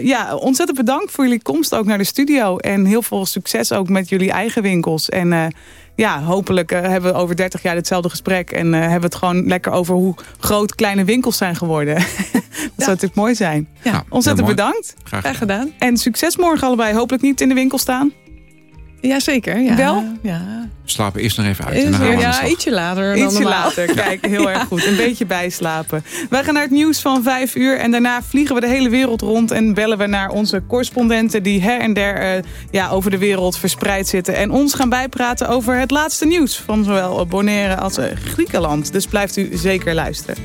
Ja, ontzettend bedankt voor jullie komst ook naar de studio. En heel veel succes ook met jullie eigen winkels. En ja, hopelijk eh, hebben we over 30 jaar hetzelfde gesprek. En eh, hebben we het gewoon lekker over hoe groot kleine winkels zijn geworden. dat zou natuurlijk mooi zijn. Ja, Nou, Ontzettend bedankt. Graag gedaan. En succes morgen allebei. Hopelijk niet in de winkel staan. Ja, zeker. Ja, Wel? Ja. slapen eerst nog even uit. En dan gaan we aan de ja, slag. ietsje later dan Ietsje normaal. later, kijk, heel erg goed. Een beetje bijslapen. Wij gaan naar het nieuws van vijf uur en daarna vliegen we de hele wereld rond... en bellen we naar onze correspondenten die her en der eh, ja, over de wereld verspreid zitten... en ons gaan bijpraten over het laatste nieuws van zowel Bonaire als eh, Griekenland. Dus blijft u zeker luisteren.